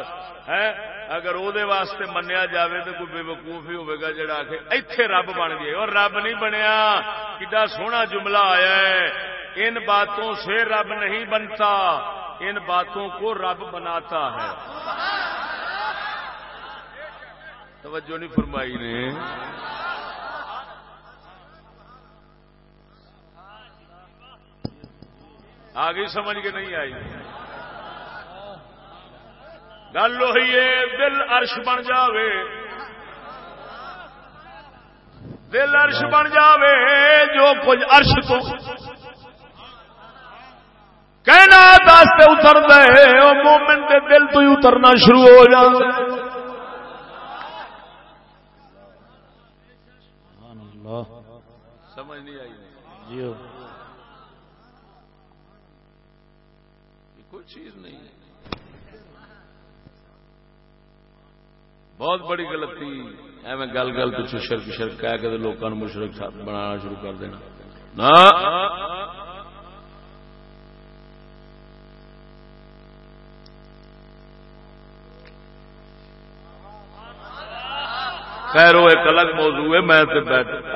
ہے؟ اگر او دے واسطے منیا جاوے تو کوئی بے وقوف ہی ہوئے گا، جڑا کہ ایتھے رب بن گئے۔ اور رب نہیں بنیا، کڈا سونا جملہ آیا ہے۔ ان باتوں سے رب نہیں بنتا، ان باتوں کو رب بناتا ہے۔ توجہ نہیں فرمائی نے۔ آگے سمجھ کے نہیں آئی۔ گل ہوئی ہے، دل عرش بن جاوے۔ دل عرش بن جاوے، جو کچھ عرش تو کہنا دستے اتر دے وہ مومن دے دل تو ہی اترنا شروع ہو جائے جی کوئی چیز نہیں۔ ہے بہت بڑی غلطی ایویں گل گل پچھو شرک شرک کہہ کے لوگوں مشرق بنانا شروع کر دینا۔ خیر، وہ ایک الگ موضوع ہے، میں تے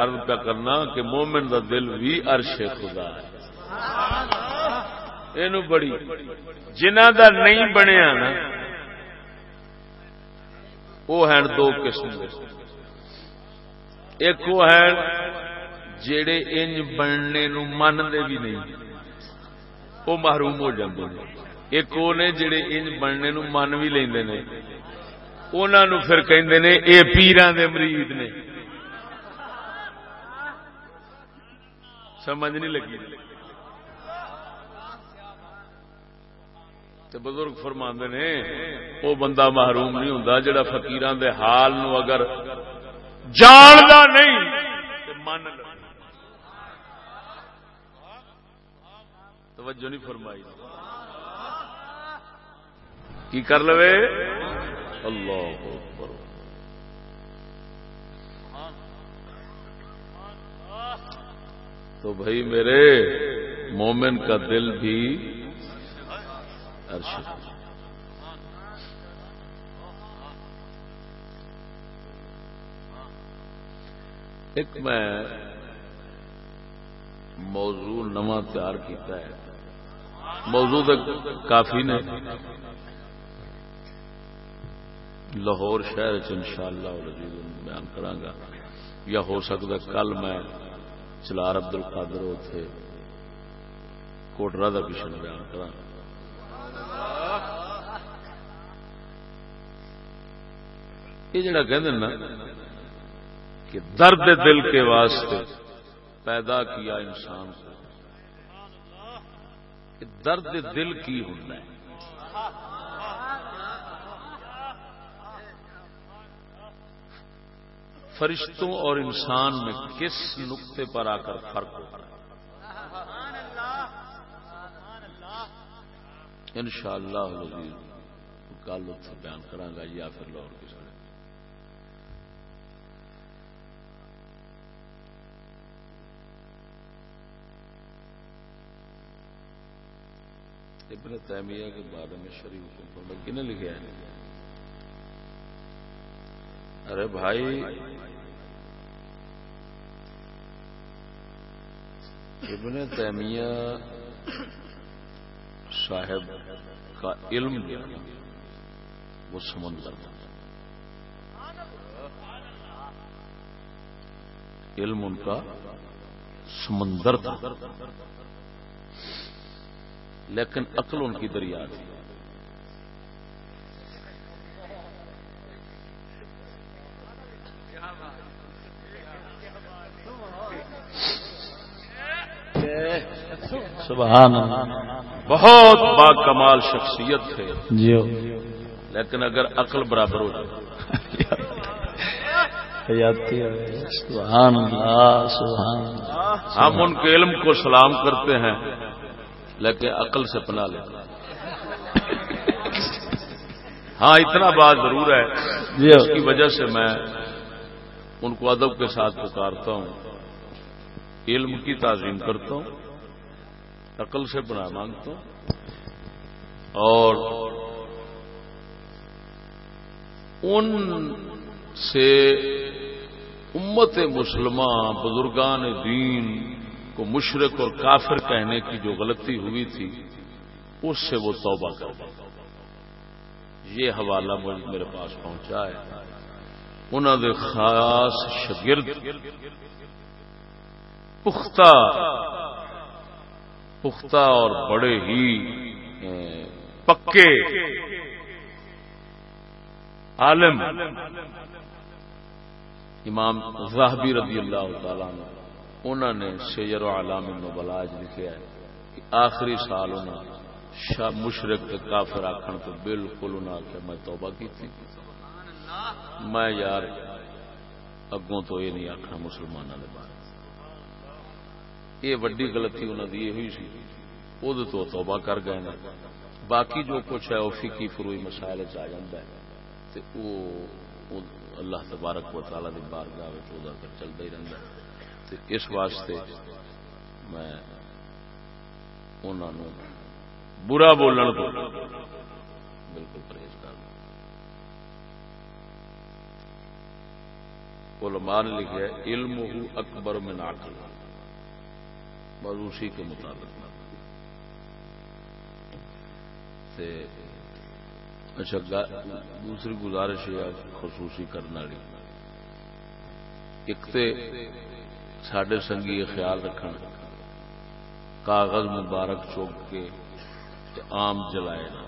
عرض پہ کرنا کہ مومن دا دل بھی عرش خدا ہے۔ یہ بڑی۔ جنہ دا نہیں بنیا نا، وہ ہیں دو قسم ایک وہ ہے جڑے انج بننے نو من دے بھی نہیں۔ وہ محروم ہو جاتے ہیں۔ ایک وہ نے جڑے انج بننے نو من بھی لیندے نے۔ انہوں پھر کہندے نے اے پیران دے مرید نے۔ سمجھ نہیں لگی۔ تے بزرگ فرما نے وہ بندہ محروم نہیں ہوں جڑا فقیران دے حال نو اگر جاندا نہیں من توجہ نہیں فرمائی۔ کی کر لو اللہ تو بھائی میرے، مومن کا دل بھی ایک میں موضوع نواں تیار کیتا ہے۔ موضوع کافی نے۔ لاہور شہر ان شاء اللہ بیان کرا یا ہو سکتا کل میں چلار ابد ال قادر اتے کوٹرا کا پچھل بیان کرا یہ جڑا کہ نا کہ درد دل کے واسطے پیدا کیا انسان کو۔ درد دل کی ہوتا ہے۔ فرشتوں اور انسان میں کس نقطے پر آ کر فرق ہوتا ہے ان شاء اللہ کل اتنے بیان کرا گا یا پھر لاہور کسی ابن تیمیہ کے بارے میں شریف میں کن لکھا ہے ارے بھائی، ابن تیمیہ صاحب کا علم وہ سمندر تھا۔ علم ان کا سمندر تھا۔ لیکن عقل ان کی دریا تھی۔ سبحان بہت با کمال شخصیت تھے۔ جی۔ لیکن اگر عقل برابر ہو جائے۔ سبحان اللہ سبحان ہم ان کے علم کو سلام کرتے ہیں لیکن عقل سے پناہ لیتے ہیں ہاں اتنا بات ضرور ہے۔ جی۔ اس کی وجہ سے میں ان کو ادب کے ساتھ پکارتا ہوں علم کی تعظیم کرتا ہوں۔ عقل سے بنا مانگتا ہوں۔ اور ان سے امت مسلمہ بزرگان دین کو مشرق اور کافر کہنے کی جو غلطی ہوئی تھی، اس سے وہ توبہ کر۔ دیں یہ حوالہ میرے پاس پہنچا ہے۔ انہوں نے خاص شگرد پختہ پختہ اور بڑے ہی پکے۔ عالم۔ امام زاہبی رضی اللہ تعالی انہوں نے سیر و علام بلاج لکھا ہے کہ آخری سال انہوں شاہ مشرق کافر آخر تو بالکل انہیں آخیا میں توبہ کی تھی میں یار، اگوں تو یہ نہیں آخنا مسلمانوں کے بارے۔ یہ وڈی غلطی انہوں کی یہ ہوئی سی وہ تو توبہ کر گئے نا باقی جو کچھ ہے، وہ فکی فروئی مسائل آ جا وہ اللہ تبارک و تعالی کی بارگاہ کر چلتا ہی رہتا ہے۔ اس واسطے میں انہوں برا بولن کو بالکل پرہیز کر علماء نے لکھا ہے، علم ہو اکبر میں ناقل بس اسی کے مطابق اچھا دوسری گزارش ہے خصوصی کرنے والی۔ ایک تو سڈے سنگھی خیال رکھنا کاغذ مبارک چوک کے آم جلائے نا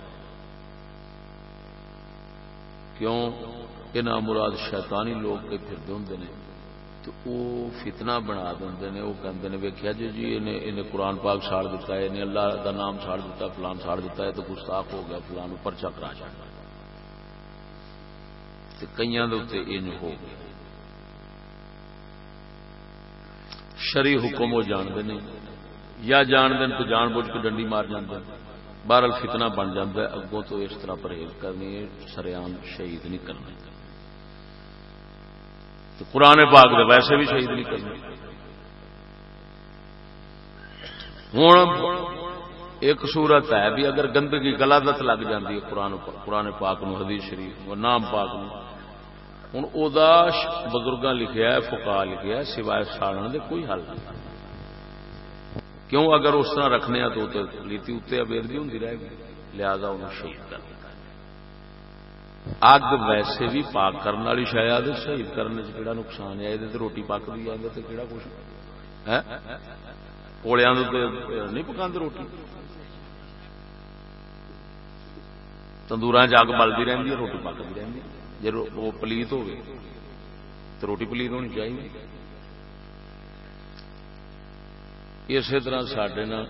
کیوں؟ یہ مراد شیطانی لوگ کے پھرتے ہوں نے۔ تو وہ فتنہ بنا دیں وہ کہتے ہیں ویکیا جی جی انہیں قرآن پاک ساڑ دیتا ہے، انہیں اللہ کا نام ساڑ دیتا ہے، فلان ساڑ دیتا ہے، تو گستاخ ہو گیا، فلان پرچا کرا چڑھنا کئی انج ہو گیا۔ شری حکم وہ جانتے نہیں۔ یا جان دین تو جان بوجھ کے ڈنڈی مار جاندے بہرل فتنہ بن جاتا ہے، اگوں تو اس طرح پرہیز کرنی ہے سریام شہید نہیں کرنا تو قرآن پاک دے ویسے بھی شہید نہیں کرنا ہوں، ایک صورت ہے بھی اگر گندگی گلادت لگ جاتی ہے قرآن قرآن پاک نو، حدیث شریف و نام پاک نو۔ ہوں بزرگ لکھیا ہے فکا لکھیا ہے، سوائے ساڑن دے کوئی حل نہیں۔ کیوں؟ اگر اس طرح رکھنے تو لیتی اتنے ابیردی ہوں رہے گی۔ لہذا انہوں شہید کر اگ ویسے بھی پاک کرنے والی شاید شہید کرنے سے کہڑا نقصان ہے یہ روٹی پک بھی آگے تو کہڑا کچھ کوڑیا نہیں پکا روٹی تندور اگ بلتی رہتی ہے روٹی پکتی رہتی جی وہ پلیت ہو گئی تو روٹی پلیت ہونی چاہیے اسی طرح سڈے نا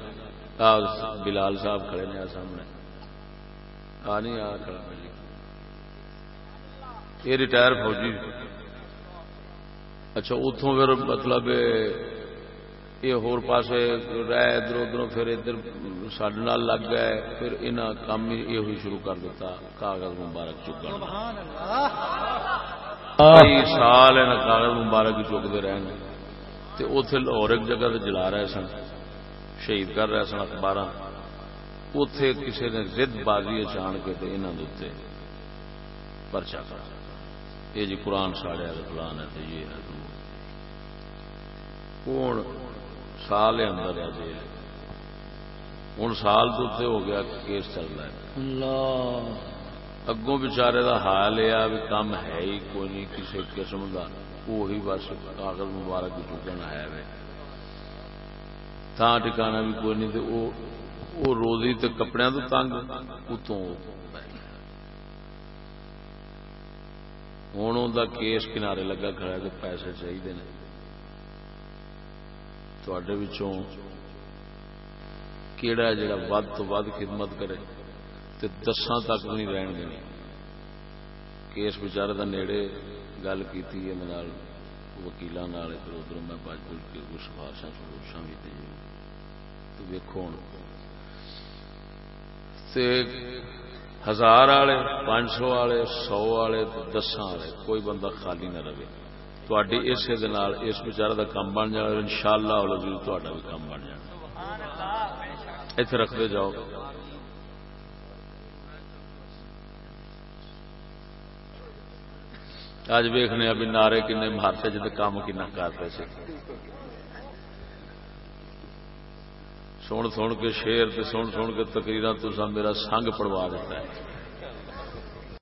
بلال صاحب کھڑے نے سامنے آ نہیں آ کھڑا یہ ریٹائر فوجی اچھا اتوں پھر مطلب یہ ہور پاسے رہ ادھر ادھر پھر ادھر سڈے لگ گئے پھر انہیں کام یہ شروع کر دیتا کاغذ مبارک چکن۔ کئی سال کاغذ مبارک چکتے رہے اتے لاہور ایک جگہ جلا رہے سن شہید کر رہے سن اخبار۔ اتے کسی نے زد بازی چان کے انہوں پرچا کر۔ یہ جی قرآن ساڑیا فلان ہے تو یہ ہے ہوں سال اندر ہے جی؟ ہوں سال تو ہو گیا کیس چل رہا ہے۔ اگوں بچارے کا حال یہ بھی کام ہے ہی کوئی نہیں کسی قسم کا وہی بس کاغذ مبارک چکن ہے۔ تھان ٹکانا بھی کوئی نہیں وہ روزی تو کپڑے تو تنگ اتوں ہوں کیس کنارے لگا کھڑا کہ پیسے چاہیے کیڑا جڑا ود تو ود خدمت کرے تے دساں تک نہیں رہن دینی کیس بچارے دا نیڑے گل کی وکیل ادھر ادھر میں بج بج کے کچھ سفارشاں سفارشاں بھی دیں تو ویکو ہوں ہزار والے پانچ سو والے سو والے دساں والے کوئی بندہ خالی نہ رہے۔ تھی اسے اس بچارے کا کام بن جائے ان شاء اللہ تا بھی کام بن جانا اتنے رکھتے جاؤ۔ اج ویخنے ابھی نعرے کنے مارتے جی کام کن کرتے سے سن سن کے شیر سن سن کے تقریر تو میرا سنگ پڑوا دیتا ہے۔